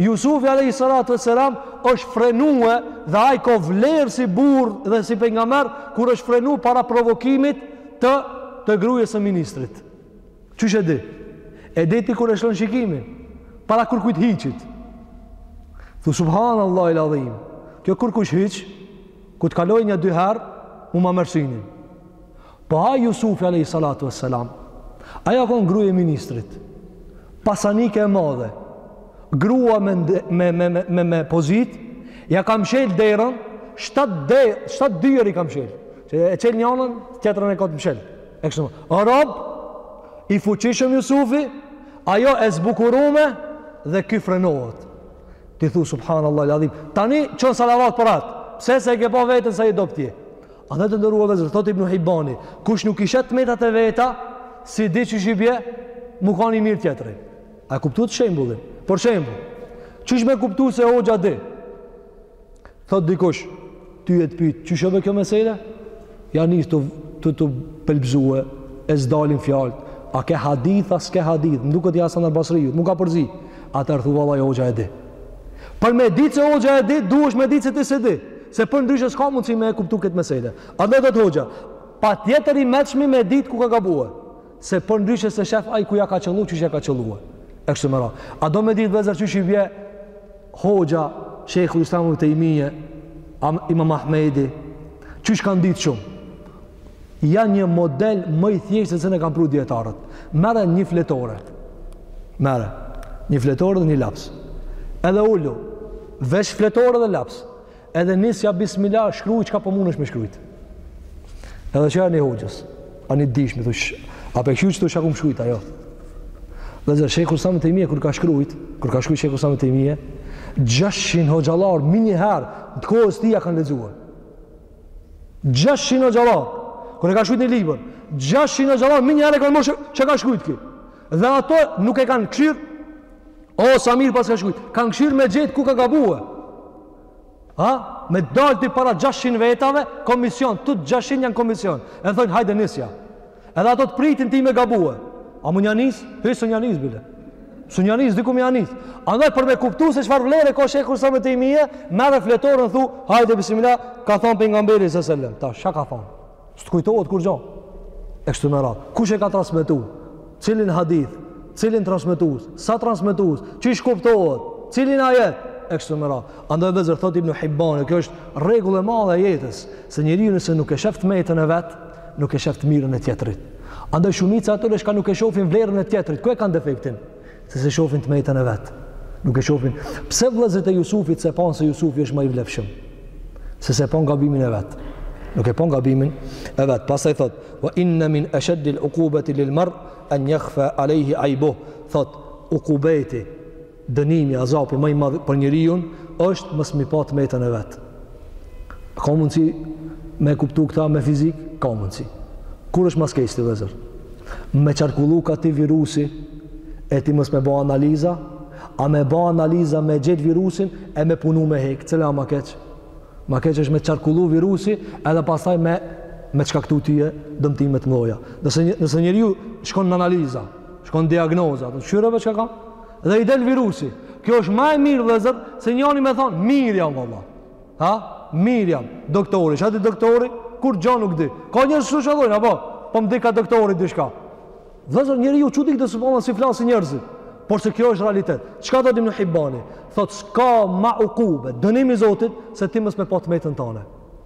Jusufi Alejhi salatu ue selam është frenue dhe ai ka vlerë si burrë dhe si pejgamber, kur është frenu para provokimit të, të grues së ministrit. Qysh e di? E diti kur e lshon shikimin, para kurrkujt hiçit. Thu subhanallahu el adhim. Kjo kurrkush hiç, ku të kaloj nja dy herë, mu m'i merr synin. Po a Jusufi alayhi salatu vesselam. Ajo u kon gruaja e ministrit. Pasanike e madhe. Grua me me me me me, me pozitë, ia ka mshel derën, shtat de, shtat dyer i ka mshel. Që e çel njënën, tjetrën e ka të mshel. E kështu më. O rob, i fuqishëm Jusufi, ajo e zbukurume dhe ky frenohet. Ti thu, subhanallahil adhim. Tani, çon salavat për atë. Pse se e ke pa veten sa i dobët je. Andaj të nderuar vllezër, thot Ibnu Hibbani, kush nuk i sheh të metat e veta, s'e di qysh i bje m'u kanë i mirë tjetri. A e kuptut shembullin? Për shembul, qysh me kuptu se hoxha di? Thot dikush, ty e të pyt, qysh edhe kjo mesele? Ja nis t, t, tu belbëzue, e s'dalin fjalët, a ke hadith, a s'ke hadith, më duket e Hasan al Basriut, m'u ka përzi, atëherë thu vallaj hoxha e di. Për me ditë se hoxha e di, duhesh me ditë se ti s'e di, se përndryshe s'ka mundësi me e kuptu këtë mesele. Andoj thotë hoxha, patjetër i mençmi me ditë ku ka gabue. Se përndryshe s'e shef ai ku ja ka qëllu, qysh ja ka qëllu e. E kështu me ra. A do me ditë vllezër qysh i bje hoxha, shejhul islam Ibn Tejmije, imam Ahmedi, qysh kanë ditë shumë. Ja një model më i thjeshtë seç na kanë pru dijetarët. Merre një fletore. Merre. Një fletore dhe një laps. Edhe ulu. Veç fletore dhe laps. Edhe nisja bismilah shkruaj çka po mundesh me shkruajt. Edhe çoja hoxhës. Ani dish me thosh, a pe kshyr kto çka kum shkruajt ajo. Vllezër, shejhul islam Ibn Tejmije, kur ka shkrujt, kur ka shkrujt shejhul islam Ibn Tejmije, 600 hoxhallarë, menjëherë, të kohës tij ja kanë lexuar. 600 hoxhallarë, kur e ka shkrujt një libër, 600 hoxhallarë, menjëherë e kanë marrë çka ka shkrujt ki. Dhe ata nuk e kanë kshyr, o sa mirë paska shkrujt, kanë kshyr me gjet ku ka gabue. Ha? Me dalë përpara 600 vetave, komision, të 600 janë komision. E thonë, hajde nisja. Edhe ata të pritin ti me gabue. A mun ja nis? Hiç s'un ja nis, bile. S'un ja nis, dikur me ja nis. Andaj për me kuptu se çfarë vlere ka shejhul islam Ibn Tejmije, merre fletoren, thu, hajde, bismilah, ka thonë pejgamberi, ve selem. Ta, shka ka thonë? S'të kujtohet kurgjo? E kështu me radhë. Kush e ka transmetu? Cilin hadith? Cilin transmetus? Sa transmetus? Qysh kuptohet? Cilin ajet? E kështu me radhë. Andoj vllezër, thot Ibn Hibbani, kjo është rregull e madhe e jetës, se njeriu nëse nuk e shef të metën e vet, nuk e shef të mirën e tjetrit. Andoj shumica atyre shka nuk e shofin vlerën e tjetrit, ku e kanë defektin? Se s'e shofin të metën e vet. Nuk e shofin. Pse vllezrit e Jusufit s'e panë se Jusufi është ma i vlefshëm? Se s'e panë gabimin e vet. Nuk e panë gabimin e vet. Pastaj thot, wa inna min esheddil ukubeti lil mar'i en jahfa alejhi ajbuh. Thot, ukubeti, dënimi, azapi, ma i madh për njeriun është mos me pa të metën e vet. A ka mundësi me e kuptu këta me fizikë? Ka mundësi. Kur është mas keqti, vllezër? Me qarkullu ka ti virusi e ti mos me bo analiza, a me bo analiza me gjetë virusin e me punu me hekë. Cila a ma keq? Ma keq është me qarkullu virusi edhe pastaj me, me shkaktu ty dëmtime të mdhaja. Nëse, nëse njeriu shkon në analiza, shkon diagnoza, të shyreve çka ka, Dhe i del virusi. Kjo është ma e mirë vllezër, se njani me thonë, mirë jam valla. Ha? Mirë jam. Doktori, sa di doktori, kurgjo nuk di. Ka njerëz qështu që thojnë, apo? Po më dika doktori diçka. Vllezër njeriu çuditet subhan, si flasin njerëzit. Por se kjo është realitet. Çka thotë Ibnu Hibani? Thot, s'ka ma ukube, dënim i Zotit, se ti mos me pa të metën tane.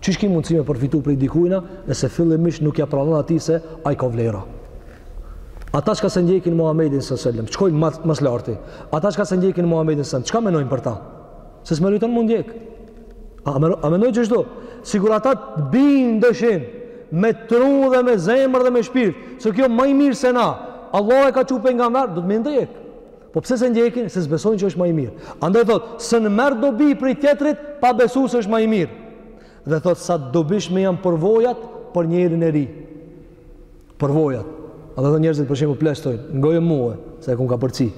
Qysh ki mundësi me përfitu prej dikujna, nëse fillimisht nuk ja pranon atij se ai ka vlera. Ata çka s'e ndjekin Muhammedin së sëllëm, shkojmë mas, mas larti, ata çka s'e ndjekin Muhammedin së sëllëm, çka menojnë për ta? Se s'e meriton me u ndjek. A, a menojnë qështu? Sikur ata të bindeshin, me tru dhe me zemër dhe me shpirt, se ky o ma i mirë se na, Allahu e ka çu pejgamber, do të me ndjek. Po pse s'e ndjekin, se s'besojnë që është më i mirë. Andaj thot, s'un merr dobi prej tjetrit, pa besu se është më i mirë. Dhe thot, sa të dobishme janë përvojat për njerin e ri. Përvojat. A dhe dhe njerëzit për shembull pleqt thojnë, ngoj mu, se e kam kapërcy.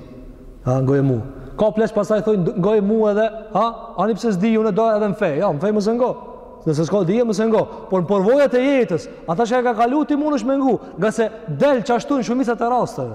Ha, ngoj mu. Ka pleq pastaj, thot, ngoj mu edhe, ha, ani pse s'di, unë do edhe në fe. Jo, në fe mos e ngo. Nëse s'ka dije, mos e ngo. Por në përvojat e jetës, ata që e ka kalu, ti mundesh me ngu. Ngase del qashtu në shumicat e rasteve.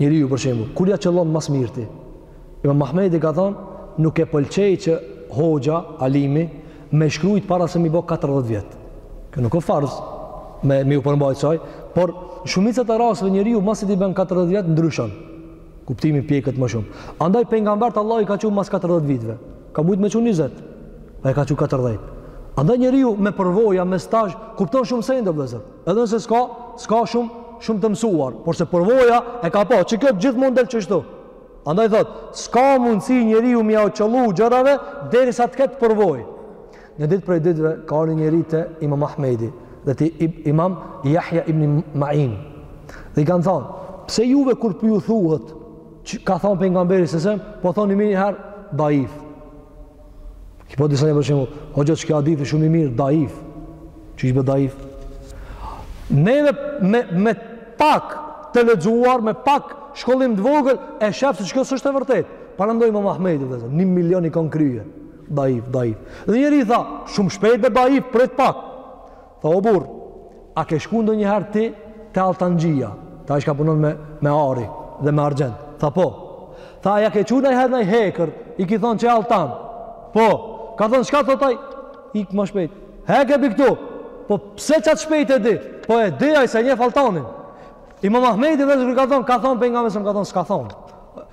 Njeriu për shembull, kur ja qëllon mas mirti. Imam Ahmedi ka thënë, nuk e pëlqej që hoxha, alimi, me shkrujt para se mi bo 40 vjet. Kjo nuk është farz me me u përmbajt saj, por shumica e rasteve njeriu masi t'i bën 40 vjet ndryshon. Kuptimi pjeket më shumë. Andaj pejgamberët Allahu i ka çu mas 40 viteve. Ka mujt me çu 20. Ai i ka çu 40. Andaj njeriu me përvoja, me stazh, kupton shumë sende vëllazër. Edhe nëse s'ka, s'ka shumë shumë të mësuar, por se përvoja e ka pa, që kjo gjithmonë del qështu. Andaj thot, s'ka mundësi njeriu m'jau qëllu gjërave, derisa të ketë përvojë. Një ditë prej ditëve, ka ardhë njëri te imam Ahmedi, dhe te imam Jahja ibn Ma'in. Dhe i kanë thonë, pse juve kur po ju thuhet, çka ka thonë pejgamberi sësem, po thoni meniherë, daif. Ki po disa një për shembull, hoxhë qiky hadith shumë i mirë, daif. Qysh be daif? Neve me, me pak të lexuar, me pak shkollim të vogël, e sheh se qikjo s'është e vërtetë. Paramendoj imam Ahmedi, vllezër, një milion i ka n'krye. Daif, daif. Dhe njëri i tha, shumë shpejt be daif, prit pak. Tha, O burrë, a ke shku ndonjëherë ti te Altanxhija? Tha, Ai që ka punon me, me ari dhe me argjend. Tha, Po. Tha, A ja ke qu ndonjëherë ndaj hekër? I ki thonë që e Altan. Po. Ka thonë, Çka thotë ai? Ik më shpejt. Heke bi këtu. Po pse çat shpejt e di? Po e di ai se njeh Altanin. Imam Ahmedi u ka thonë, ka thonë pejgamberi, ka thonë, s'ka thonë.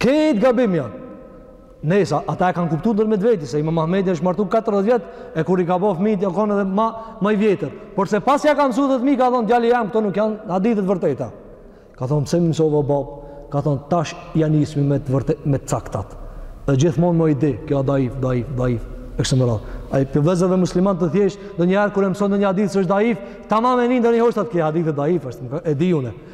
Këtë gabim janë. Nesa, ata e kanë kuptu ndërmjet veti, se imam Ahmedi është martu 40 vjet, e kur i ka bo fmi, u konë edhe ma, ma i vjetër. Por se pas ja ka mësu dhetë mi, ka thonë, djali jam, këto nuk janë hadithe të vërteta. Ka thonë, pse m'i mësove babë? Ka thonë, tash ja nisim me të vërtetat, me të saktat. Dhe gjithmonë me i di, kjo daif, daif, daif, e kështu me radhë. Ai për veza dhe musliman të thjesht, ndonjëherë kur e mëson ndonjë hadith se është daif, tamam e nin ndonjë hoxhë thotë, ky hadith daif është, e di une.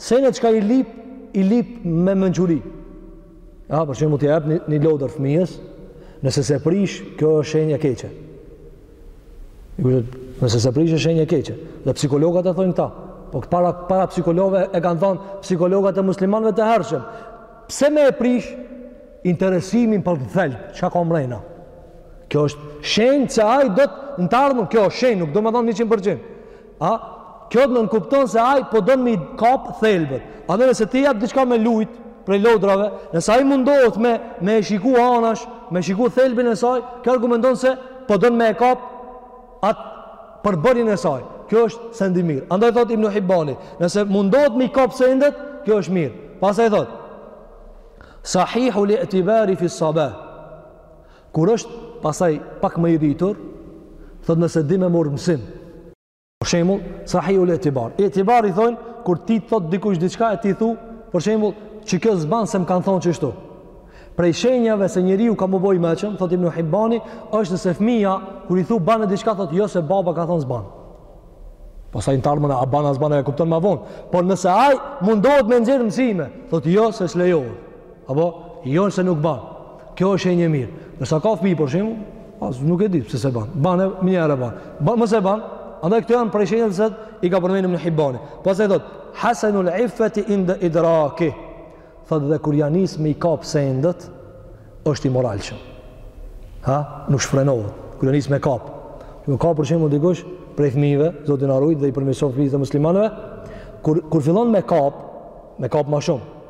Senet çka i lip, i lip me mençuri. Ja, për shembull ti jap një lodër fëmijës, nëse s'e prish, kjo është shenjë e keqe. Nëse s'e prish është shenjë e keqe. Dhe psikologët e thonë këtë. Po para para psikologëve e kanë thonë psikologët e muslimanëve të hershëm. Pse me e prish interesimin për thelb, çka ka mrena? Kjo është shenjë se ai do në të ardhmen, kjo është shenjë, nuk do me thonë 100%. A kjo nënkupton se ai po don me i kap thelbet. Andaj nëse ti jap diçka me lujt prej lodrave, nëse ai mundohet me me e shiku anash, me shiku thelbin e saj, kjo argumenton se po don me e kap at përbërjen e saj. Kjo është send i mirë. Andaj thot Ibn Hibani, nëse mundohet me i kap sendet, kjo është mirë. Pastaj thot Sahihul i'tibari fis siba. Kur është pastaj pak më i rritur, thotë nëse di me marr mësim. Për shembull, sahihul itibar. Itibar i thonë kur t'i thot dikush diçka e ti thu, për shembull, që kjo s'ban se më ka thonë qështu. Prej shenjave se njeriu ka me u bo i meqëm, thot Ibn Hibani, është nëse fëmija, kur i thu banë diçka, thot jo se baba ka thonë s'ban. Pasaj në t'ardhmen a banë a s'ban e kupton ma vonë. Por nëse aj mundohet me nxjerrë mësime, thot jo se s'lejohet. Apo, jo se nuk banë. Kjo shenjë e mirë. Ndërsa ka fmi, për shembull, as nuk e di pse s'banë. Banë e një herë banë. Banë mos e banë. Andaj këto janë prej shenjave që i ka përmend Ibn Hibani. Pastaj thotë, Hasenul Iffeti indë idraki. Thotë dhe kur ja nis me i kapë sendet, është i moralshëm. Ha? Nuk shfrenohet. Kur ja nis me kapë. Ka për shembull dikush prej fmive, Zoti na rujt dhe i përmirësoftë fmijt e muslimanëve. Kur, kur fillon me kapë, me kapë ma shumë,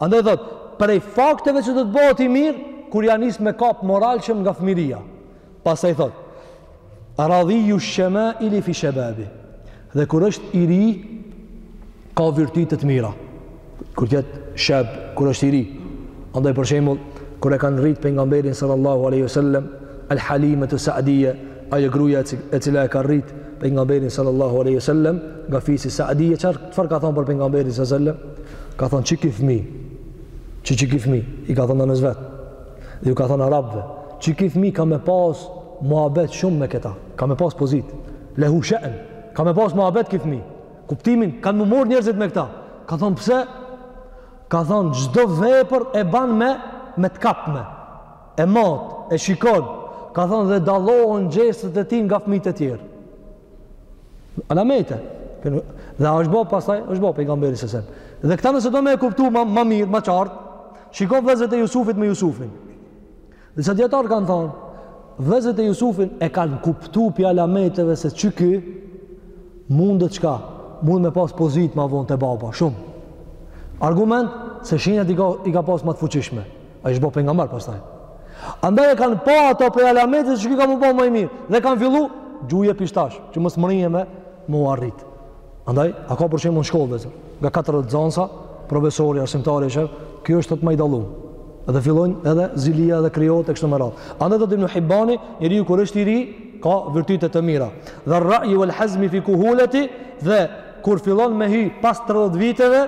Andaj thotë, prej fakteve që do të bëhet i mirë, kur ja nis me kap moralshëm nga fëmiria. Pastaj thotë, radhiju shemaili fi shebabi. Dhe kur është i ri, ka virtyte të mira. Kur të jetë sheb, kur është i ri. Andaj për shembull, kur e kanë rrit pejgamberin sallallahu alaihi wasallam, al-Halimetu Sa'diyya, Ajo gruja e cila e ka rrit pejgamberin sallallahu alaihi wasallam nga fisi Saadije çfarë çfarë ka thënë për pejgamberin sallallahu alaihi wasallam? Ka thënë çiki fëmi. Çi çiki fëmi i ka thënë nënës vet. Dhe ju ka thënë arabëve, çiki fëmi ka me pas muhabet shumë me këta. Ka me pas pozitë. Lehu sha'n. Ka me pas muhabet ki fëmi. Kuptimin kanë m'u marrë njerëzit me këta. Ka thënë pse? Ka thënë çdo vepër e bën me me të kapme. e mat, e shikon, ka thënë dhe dallohen gjestet e tij nga fëmijët e tjerë. Alamete. Dhe është bë pastaj, është bë pejgamberi sallallahu alaihi wasallam. Dhe këta nëse do me e kuptu ma ma mirë, ma qartë, shikon vllezët e Jusufit me Jusufin. Disa dijetarë kanë thënë, vllezët e Jusufin e kanë kuptu pi alameteve se qyky mundet çka? Mund me pas pozitë ma vonë te baba, shumë. Argument se shenjat i ka i ka pas ma të fuqishme. Ai është bo pejgamber pastaj. Andaj e kanë pa ato prej alameteve që ki ka m'u bo ma i mirë. Dhe kanë fillu gjuje pishtash, që mos mrrije me m'u arrit. Andaj, a ka për shembull në shkollë vëllezër. Nga 40 nxënsa, profesori, arsimtari, e sheh kjo është thotë me i dallu. Dhe fillojnë edhe zilia dhe krijohet e kështu me radhë. Andaj thotë Ibn Hibani, njeriu kur është i ri, ka virtyte të mira. Dhe rra'ju el hazmi fi kuhuleti, dhe kur fillon me hy pas 30 viteve,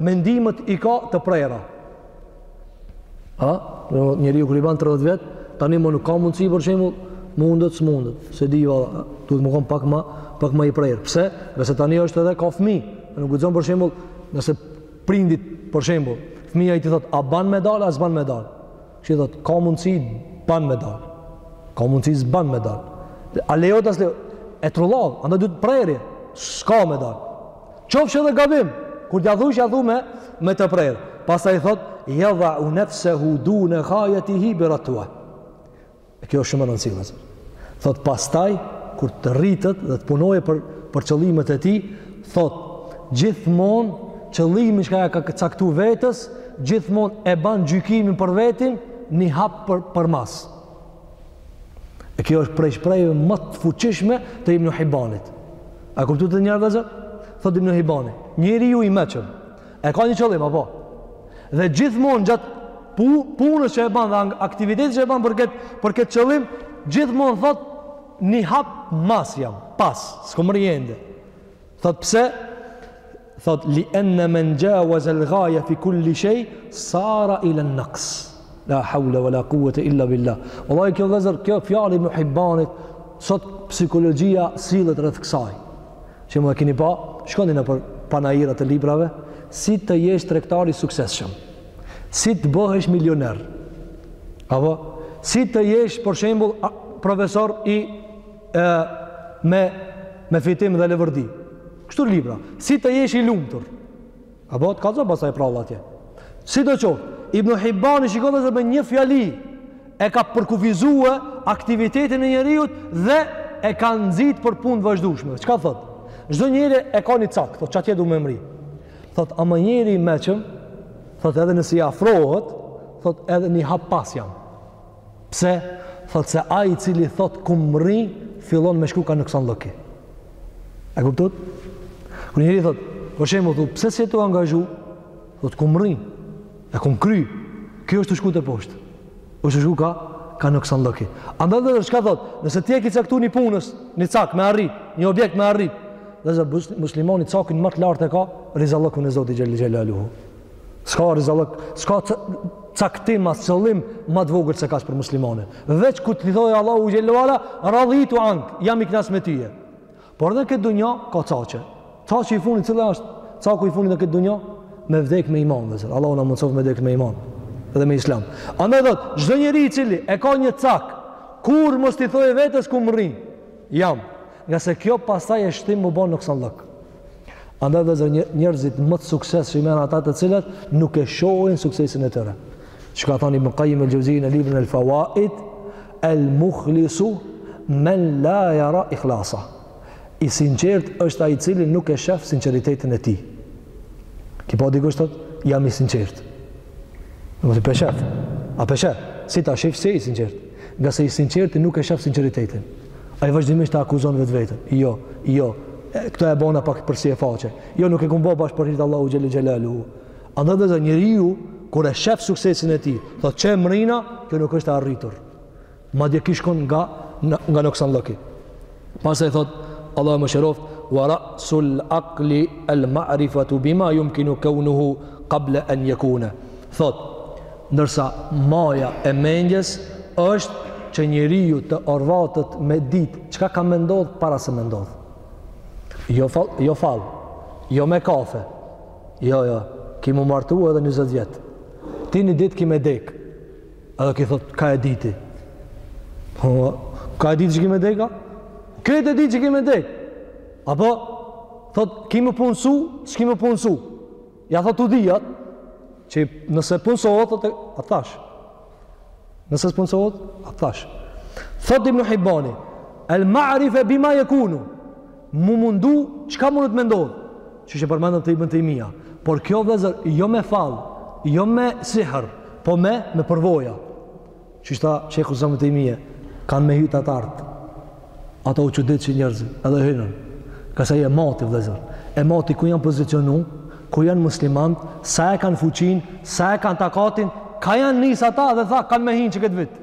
mendimet i ka të prera. A? Njeriu kur i ban 30 vjet, tani më nuk ka mundësi për shembull mundet s'mundet. S'e di valla, duhet me kon pak ma pak ma i prerë. Pse? Nëse tani është edhe ka fëmijë, nuk guxon për shembull, nëse prindit për shembull, fëmija i tij thot a ban me dal, a s'ban me dal. Që i thot ka mundësi ban me dal. Ka mundësi s'ban me dal. A lejohet a s'lejohet? E trullon, andaj duhet prerje. S'ka me dal. Qofsh edhe gabim, kur t'ja thush, ja thu me, me të prerë. Pastaj thot, jadhau nefsehu dune ghajetihi biratua. E kjo është shumë me rëndësi, vëllezër. Thot, pastaj, kur të rritet dhe të punojë për, për qëllimet e tij, thot, gjithmon, qëllimi çka ja ka caktu vetes, gjithmon e ban gjykimin për vetin, një hap për, përmas. E kjo është prej shprehjeve ma të fuqishme të Ibn Hibanit. A kuptut, të nderuar vëllezër? Thot Ibn Hibani, njeriu i meçëm, e ka një qëllim, apo? Dhe gjithmonë gjatë pu, punës që e ban dhe aktivitetit që e ban për këtë, për këtë qëllim, gjithmonë thot një hap mas jam, pas, s'kom mrri ende. Thot pse? Thot li enne men gjawaz el gaje fi kulli shej, sara ilen naks. La hawla wa la kuvete illa billah. Wallahi kjo vllezër, kjo fjali e Ibnu Hibbanit, sot psikologjia sillet rreth kësaj. Shembull e kini pa, shkoni nëpër panairat e librave, si të jesh tregtar i suksesshëm, si të bëhesh milioner, apo, si të jesh, për shembul, profesor i e me me fitim dhe levërdi. Kështu libra, si të jesh i lumtur. Apo të kallzo pastaj pralla atje. Sidoqoftë, Ibnu Hibbani shiko vllezër me një fjali e ka përkufizue aktivitetin e njeriut dhe e ka nxit për punë të vazhdushme. Çka thot? Çdo njeri e ka një cak, thot, qatje du me mrri. Thot, ama njeri i meçëm, thot, edhe nëse i afrohet, thot, edhe një hap pas jam. Pse? Thotë se ai i cili thotë kum mrri, fillon me shku ka noksanllëki. E kuptut? Kur njeri thotë, për shembull, thotë, pse s'je tu angazhu? Thotë, kum mrri, e kum kry, kjo është tu shku te poshtë. është tu shku ka, ka noksanllëki. Andaj vllezër çka thotë, nëse ti e ki caktu një punës, një cak me arrit, një objekt me arrit, vllezër muslimani cakin më të lartë e ka, rizallëkun e Zotit xhelle xhelaluhu. S'ka rizallëk, s'ka caktim as qëllim ma të vogël se kaq për muslimanin. Veç kur t'i thojë Allahu xhelle ve ala, radhitu ank, jam i knaq me tyje. Por edhe në këtë dunja, ka caqe. Caku i funit, cili është? Caku i funit në këtë dunja? Me vdek me iman, vllezër. Allahu na mundësoftë me vdek me iman. Dhe me islam. Andaj thot, çdo njeri i cili e ka një cak, kurrë mos t'i thojë vetes kum mrri? Jam. Ngase kjo pasaj e shtin me ba noksanllëk. Andaj vllezër njerëzit më të suksesshëm janë ata të cilët nuk e shohin suksesin e tyre. Çka ka thanë Ibn Kajim el Xhevzi në librin el Fawaid, el mukhlisu men la jara ikhlasa. I sinqertë është ai i cili nuk e shef sinqeritetin e tij. Ki pa po dikush thot, jam i sinqertë. Nuk po e shef. A po e shef? Si ta shif s'je i sinqertë. Ngase i sinqerti nuk e shef sinqeritetin. Ai vazhdimisht ta akuzon vetveten. Jo, jo. E, këto e bona pak për sy e faqe. Jo, nuk e kum bo bash për hir të Allahut xhelle xhelaluhu. Andaj vllezër njeriu, kur e shef suksesin e tij, thot qe e mrrina, kjo nuk është arritur. Madje ky shkon nga nga noksanllëki. Pastaj thot Allahu e mëshiroft wa ra'sul aqli al ma'rifatu bima yumkinu kaunuhu qabla an yakuna. Thot, ndërsa maja e mendjes është që njeriu të orvatet me dit çka ka me ndodh para se me ndodh. Jo fall, jo fall. Jo me kafe. Jo, jo. Ki mu martu edhe 20 vjet. Ti një ditë ki me dek. Edhe ki thot, ka e diti. Po, ka e diti që ki me deka? Krejt e diti që ki me dek. Apo, thot, ki me punësu, s'ki me punësu. Ja thot, udiet, që nëse punësohet, thot, a thash. Nëse punësohet, a thash. Thot, Ibnu Hibani, el ma'rif bima jekunu. Mu mundu, çka mundet me ndodhë? Siç e përmendëm te Ibn Tejmija. Por kjo vllezër, jo me fall, jo me sihër, po me, me përvoja. Siç tha shejhul islam Tejmije, kanë me hytë tatart. Ata u çuditë si njerëz, edhe hynën. Kësaj e mati vllezër. E mati ku janë pozicionu, ku janë muslimant, sa e kanë fuqin, sa e kanë takatin, ka janë nisë ata dhe tha, kanë me hynë qe këtë vit.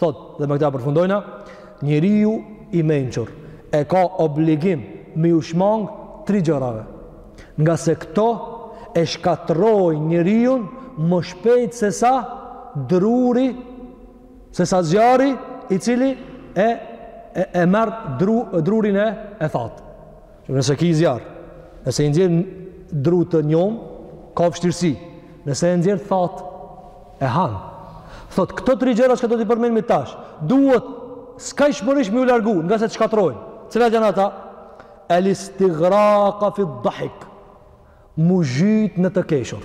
Thotë, dhe me këtë ja përfundojna, Njeriu i mençur e ka obligim me ju shmangë tri gjërave, ngase këto e shkatërrojnë njeriun më shpejt sesa druri, sesa zjarri i cili e e merr dru, drurin e e thatë. Nëse ki zjarr, nëse i nxjerr dru të njom, ka vështirësi. Nëse e nxjerr thatë, e han. Thot këto tri gjëra që do t'i përmendim tash, duhet skajshmërisht me ju largu, ngase të shkatrrojnë. Cilat janë ata? El istighraq fi dhahik. mu zhyt në të qeshur.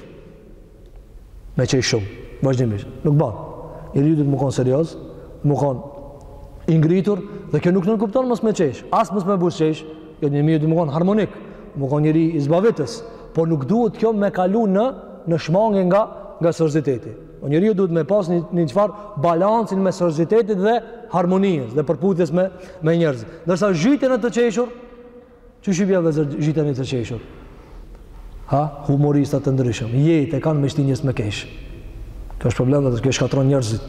Me qesh shumë, vazhdimisht. Nuk ban. Njeriu duhet me konë serioz, me konë i ngritur, dhe kjo nuk nënkupton mos me qesh. As mos me buzëqesh, jo njeriu duhet me konë harmonik, me konë njeri zbavitës, por nuk duhet kjo me kalu në, në shmangie nga, nga serioziteti. O po njeriu duhet me pas një, një çfarë balanci mes seriozitetit dhe harmonisë dhe përputhjes me, me njerëzit. Ndërsa zhytje në të qeshur, Qysh i bjen vllezër zhytja në të qeshur? Ha, humorista të ndryshëm. Jetë e kanë me shti njerz me kesh. Kjo është problem dhe kjo shkatrron njerzit.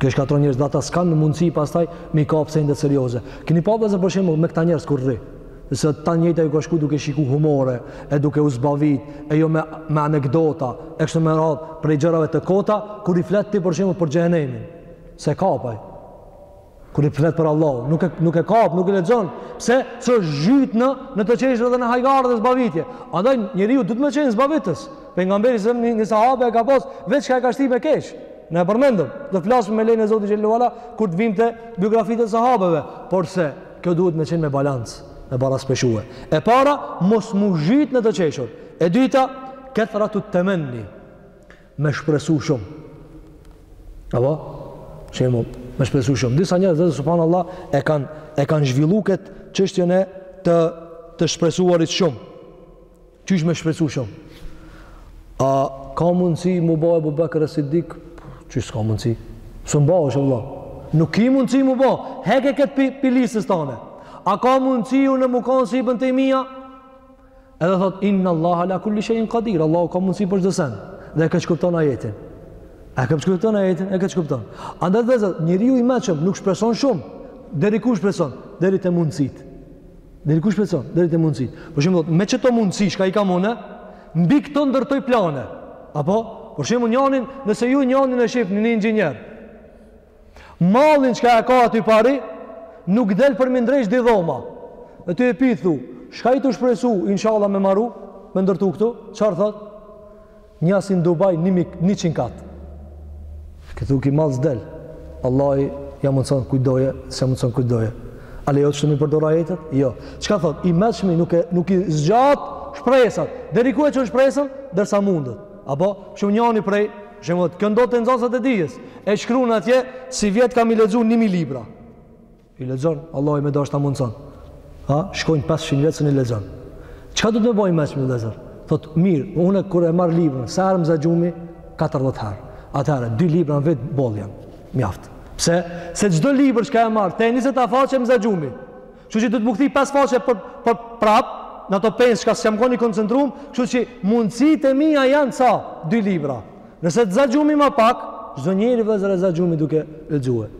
Kjo shkatrron njerzit dhe ata s'kanë mundësi pastaj me i kapë sendet serioze. Keni pa vllezër për shembull me këta njerz kur rri. Nëse tan jeta ju ka shku duke shiku humore, e duke u zbavit, e jo me, me anekdota, e kështu me radhë prej gjërave të kota, kur i flet ti për shembull për xhehenemin. S'e kap ai. Kur i flet për Allahun, nuk e nuk e kap, nuk e lexon. Pse? Se o zhyt në në të çeshur dhe në hajgare dhe zbavitje. Andaj njeriu duhet me çenë zbavitës. Pejgamberi sa një, një sahabe e ka pas veç çka e ka shti me kesh. Ne e përmendëm, do t'flasim me lejen e Zotit xhele ue ala kur të vim te biografitë e sahabeve, porse kjo duhet me çën me balancë, me baraspeshue. E para, mos mu zhyt në të çeshur. E dyta, kethratu temenni. me shpresu shumë. Apo? Shembull, me shpresu shumë. Disa njerëz dhe subhanallahu e kanë e kanë zhvillu këtë çështjen e të të shpresuarit shumë. Qysh me shpresu shumë. A ka mundësi mu ba Ebu Bekër es-Sidik? Qysh s'ka mundësi? S'un bahesh, vlla. Nuk ki mundësi mu ba. Heke këtë pi, pi listës tane. A ka mundësi unë mu kanë si Ibn Tejmija? Edhe thot inna Allahu ala kulli shay'in qadir, Allahu ka mundësi për çdo sen. Dhe e keqkupton ajetin. E keqkupton ajetin, e keqkupton. Andaj vllezër, njeriu i meçëm nuk shpreson shumë. Deri ku shpreson? Deri te mundësit. Deri ku shpreson? Deri te mundësit. Për shembull, me qëto mundësi çka i kam unë, mbi këto ndërtoj plane. Apo, për shembull, njanin, nëse ju njanin e shihni një inxhinier, Mallin çka e ka atypari, nuk del për mi ndreq dy dhoma. E ti e pi thu, çka je tu shpresu, inshallah me maru, me ndërtu këtu, çar thot? Nja si në Dubaj, një, mik, një qin kat. Këtu ki mall s'del. Allahi ja mundëson kujt dojë, s'ja mundëson kujt dojë. A lejohet qështu mi përdor ajetet? Jo. Çka thot? I meçmi nuk, e, nuk i zgjat shpresat. Deri ku e çon shpresën, deri sa mundet. Apo, shembull njani prej, shembull te kjo ndodh te nxanësat e dijes, e shkrun atje, sivjet kam i lexu një mijë libra. I lexon, Allahi me dasht ta mundëson. Ha, shkojnë 500 vjet s'un i lexon. Çka duhet me bo i meçmi, vllezër? Thot, mirë, une kur e marr librën, sa herë m'za gjumi, 40 herë. Atëherë, dy libra në vjet boll janë, mjaft. Pse? Se çdo libër çka e marr, te njëzeta faqe më za gjumi. Kështu që duhet mu kthy pesë faqe për për prap, në ato pesë çka s'jam konë i koncentruar, kështu që mundësitë e mia janë sa, dy libra. Nëse të za gjumi ma pak, çdo njeri vllezër e za gjumi duke lexuar.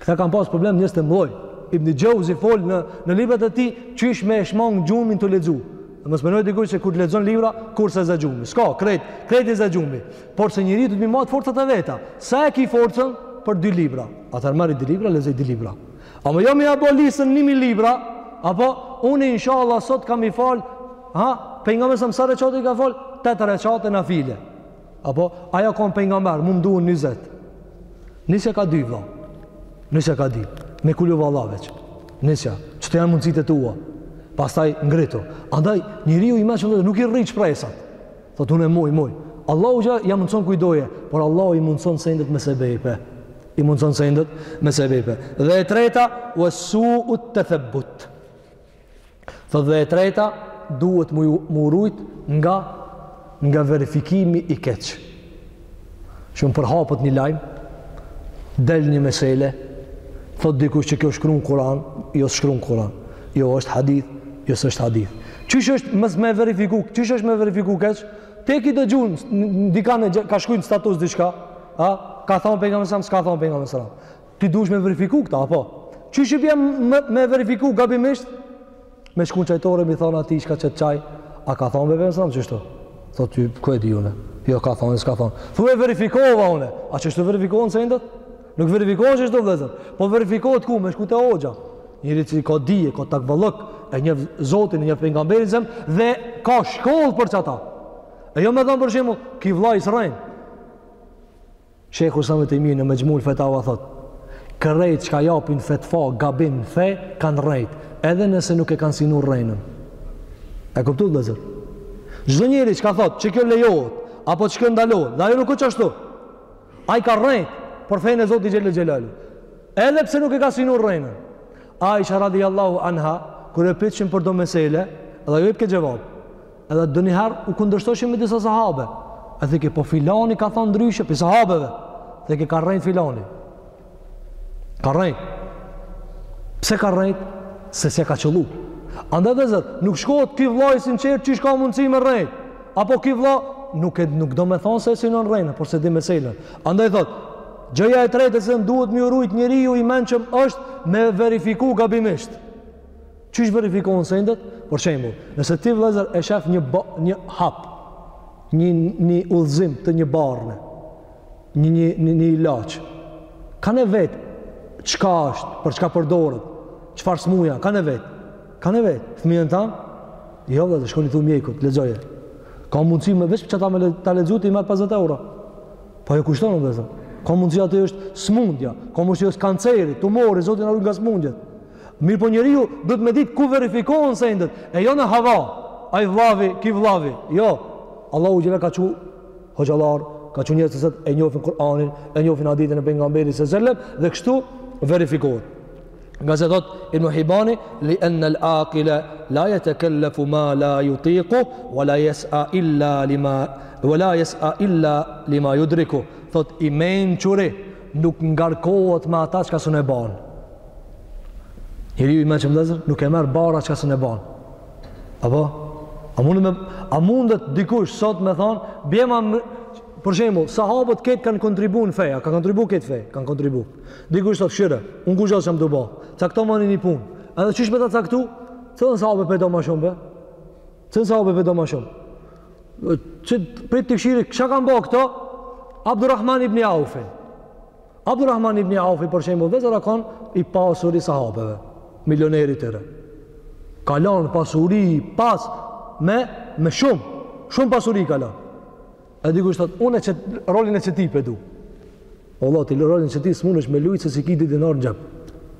Këta kanë pas problem njerëz të mdhoj. Ibn Xheuzi fol në në librat e tij qysh me shmang gjumin tu lexu. Dhe mos mendoj dikush se kur lexon libra kurr s'e za gjumi. S'ka, krejt, krejt i za gjumi. Por se njeriu duhet mi mat forcat e veta. Sa e ki forcën për dy libra? Atëherë merri dy libra, lexoj dy libra. Apo jo me ja bo listën një mijë libra, apo unë inshallah sot kam i fal, ha, Pejgamberi alejhi selam sa reqate i ka fal, tetë reqate nafile. Apo, ai a konë pejgamber, mu m'duhen njëzet. Nisja ka dy, vlla. Nisja ka dy. Me Kulhuvallah veç. Nisja, qëto janë mundësit e tua. Pastaj ngritu. Andaj, njeriu i meçëm nuk i rrit shpresat. Thot unë muj, muj. Allahu ja, ja mundëson kujt dojë, por Allahu i mundëson sendet me sebepe. I mundëson sendet me sebepe. Dhe e treta, wa su'ut-tathabbut. Thot dhe e treta, duhet mu, mu rujt nga, nga verifikimi i keq. shembull përhapet një lajm, del një mesele, thot dikush që kjo shkru në Kuran, jo s'shkru në Kuran, jo është hadith, jo s'është hadith. Qysh është mësë me verifiku, qysh është me verifiku keq, ti e ki dëgju dikan, ka shkru në status diçka, a, ka thonë Pejgamberi alejhi selam, s'ka thonë Pejgamberi alejhi selam. Ti duhesh me verifiku këta, apo? Qysh i bje me, me verifiku gabimisht, Me shku në çajtore me i thonë atij që ka qet çaj, a ka thonë Pejgamberi alejhi selam qështu? Thot ty, ku e di une? Jo, ka thonë, s'ka thonë. Thu e verifikova une. A qështu verifikohen sendet? Nuk verifikohen qështu vllezër. Po verifikohet ku, me shku te hoxha. Njeri që ka dije, ka takvallëk, e njoft Zotin, e njoft Pejgamberin alejhi selam, dhe ka shkollë për qata. E jo me thonë për shembull, ki vllai s'rrejn. Shejhul Islam Ibn Tejmije në Mexhmul Fetava thotë, Krejt çka japin fetva gabim në fe kanë rrejt, edhe nëse nuk e kanë sinu rrejnën. E kuptu vllezër? Çdo njeri çka thotë, që kjo lejohet, apo që kjo ndalohet, dhe ajo nuk është ashtu. Ai ka rrejt, për fenë e Zotit xhele xhelaluhu. Edhe pse nuk e ka sinu rrejnën. Ajsha radiallahu anha, kur e pytshin për do mesele, dhe ajo ipke xhevap. Edhe ndonjëherë u kundërshtoshke me disa sahabe. E thojke po filani ka thonë ndryshe prej sahabeve. Thojke ka rrejt filani. Ka rrejt. Pse ka rrejt? Se s'e ka qëllu. Andaj vllezër, nuk shkohet ki vllai i sinqertë që s'ka mundësi me rrejt. Apo ki vllai, nuk, e, nuk do me thonë se sinon rrejnën, por s'e di meselen. Andaj thotë, gjëja e tretë e se në duhet me u rujt njeriu i mençëm është me verifiku gabimisht. Qysh verifikon sendet? Për shembull, nëse ti vëllazër e shef një ba, një hap, një një udhëzim të një barne, një një një, një ilaç. Kan e vet çka është, për çka përdoret, çfarë smuja, kan e vet? Kan e vet? Fëmijën tan? Jo, vëllazër, shkoni tu mjekut, lexoje. Ka mundësi veç qata me ta lexu t'i merr 50 euro. Po ajo kushton vëllazër. Ka mundësi aty është smundja, ka mundësi është kanceri, tumori, zoti na ruaj nga smundjet. Mirëpo njeriu duhet me ditë ku verifikohen sendet, e jo në hava. Ai vllavi, ki vllavi. Jo. Allahu xhele ka çu hoxhallar, ka çu njerëz që e njohin Kur'anin, e njohin hadithin e pejgamberit alejhi selam dhe kështu verifikohet. Ngase thot Ibn Hibani, li an al aqila la yatakallafu ma la yutiqu wa la yas'a illa lima wa la yas'a illa lima yudriku. Thot i mençuri nuk ngarkohet me ata çka s'un e ban. Njeriu i meçëm vëllezër, nuk e merr barrë çka s'un e ban. Apo? A mundet, me, a mundet dikush sot me thonë, bjema më... Për shembull, sahabët këtë kanë kontribu në fe, kanë kontribu këtë fej, kanë kontribu. Dikush thot, shire, unë kurgja s'jam tu bo, caktoma një një punë. Edhe qysh me ta caktu, cilin sahab pe do ma shumë, be? Cilin sahab pe do ma shumë. Që prit të kshyri, çka kanë bo këto? Abdurrahman ibn Aufin. Abdurrahman ibn Aufi për shembull vëllezër a kon i pasuri i sahabeve, milioneri i tyre. Ka lënë pasuri pas me me shumë, shumë pasuri ka lënë. E dikush thot, unë qet rolin e qetij pe du. O vlla, ti rolin e qetij s'munesh me lujt se s'i ki dy dinar në xhep.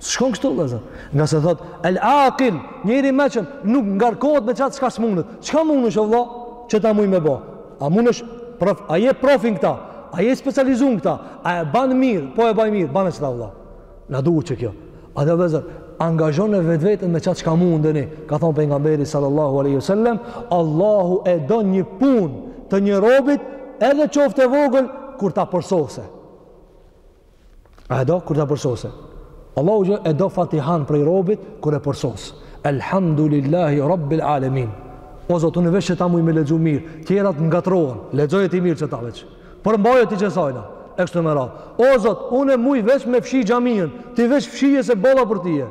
Shkon kështu vëllezër. Ngase thot, el akil, njeri i meçëm, nuk ngarkohet me qat çka s'munet. Çka mundesh, vlla, qeta muj me bo? A mundesh, prof, a je profi n'këta? A je specializu n'këta? A e ban mirë? Po e baj mirë, bane qeta, vlla. Na duhet qekjo. Andaj vëllezër, angazhone vetveten me qat çka mundeni. Ka thonë Pejgamberi, sallallahu aleyhi sallem, Allahu e do një punë të një robit edhe qoftë e vogël kur ta përsose. A e do kur ta përsosë? Allahu që e do Fatihan prej robit kur e përsosë. Elhamdulillahi Rabbil Alamin. O Zot, unë veç qeta muj me lexu mirë, tjerat ngatrrohen, lexoje ti mirë qeta veç. Por mbaje ti që sajna, e kështu me radhë. O Zot, unë muj veç me fshi xhamijën, ti veç fshije se boll a për tije.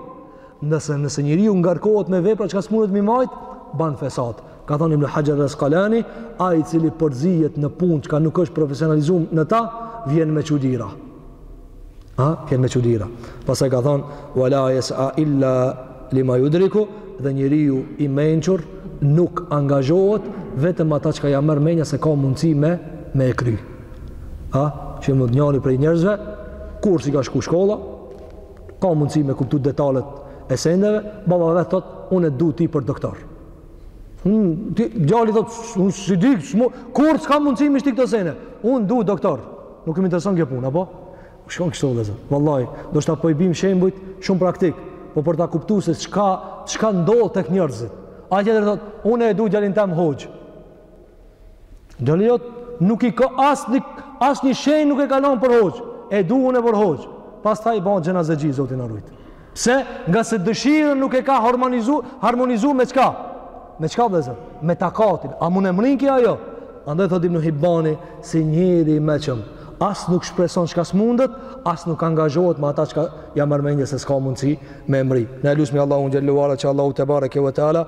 Nëse nëse njeriu ngarkohet me vepra çka s'mundet m'i majt, ban fesat. Ka thënë Ibn Hajar al-Asqalani, ai i cili përzihet në punë çka nuk është profesionalizum në ta, vjen me çudira. Ha, vjen me çudira. Pastaj ka thënë, "Wala yas'a illa lima yudriku", dhe njeriu i mençur nuk angazhohet vetëm ata çka ja merr menja se ka mundësi me me e kry. Ha, që mund njëri prej njerëzve, kur s'i ka shku shkolla, ka mundësi me kuptu detalet e sendeve, baba i vet thot, unë e du ti për doktor. Hmm, ti, djali thot, unë s'i di, shmo, kur s'ka mundësi m'i shti këto sene? Unë du doktor, nuk më intereson kjo punë, apo? Shkon kështu vëllezër, vallahi, ndoshta po i bim shembujt shumë praktik, po për ta kuptu se çka, çka ndodh tek njerëzit. Ai tjetri thot, unë e du djalin tem hoxhë. Djali jot nuk i ka asnjë, asnjë shenjë nuk e ka lanë për hoxhë. E dun për hoxhë. Pastaj bën xhenazexhi, Zoti na rujt. Pse? Ngase dëshirën nuk e ka harmonizu, harmonizu me çka? Me çka vëllezër? Me takatin. A mun e mrrin ky a jo? Andaj thot Ibnu Hibani se njeri i meçëm. As nuk shpreson çka s'mundet, as nuk angazhohet me ata çka ja merr menja se s'ka mundësi me e mrri. Na e lusmi Allahun xhel-le ue ala që Allahu tebareke ue teala,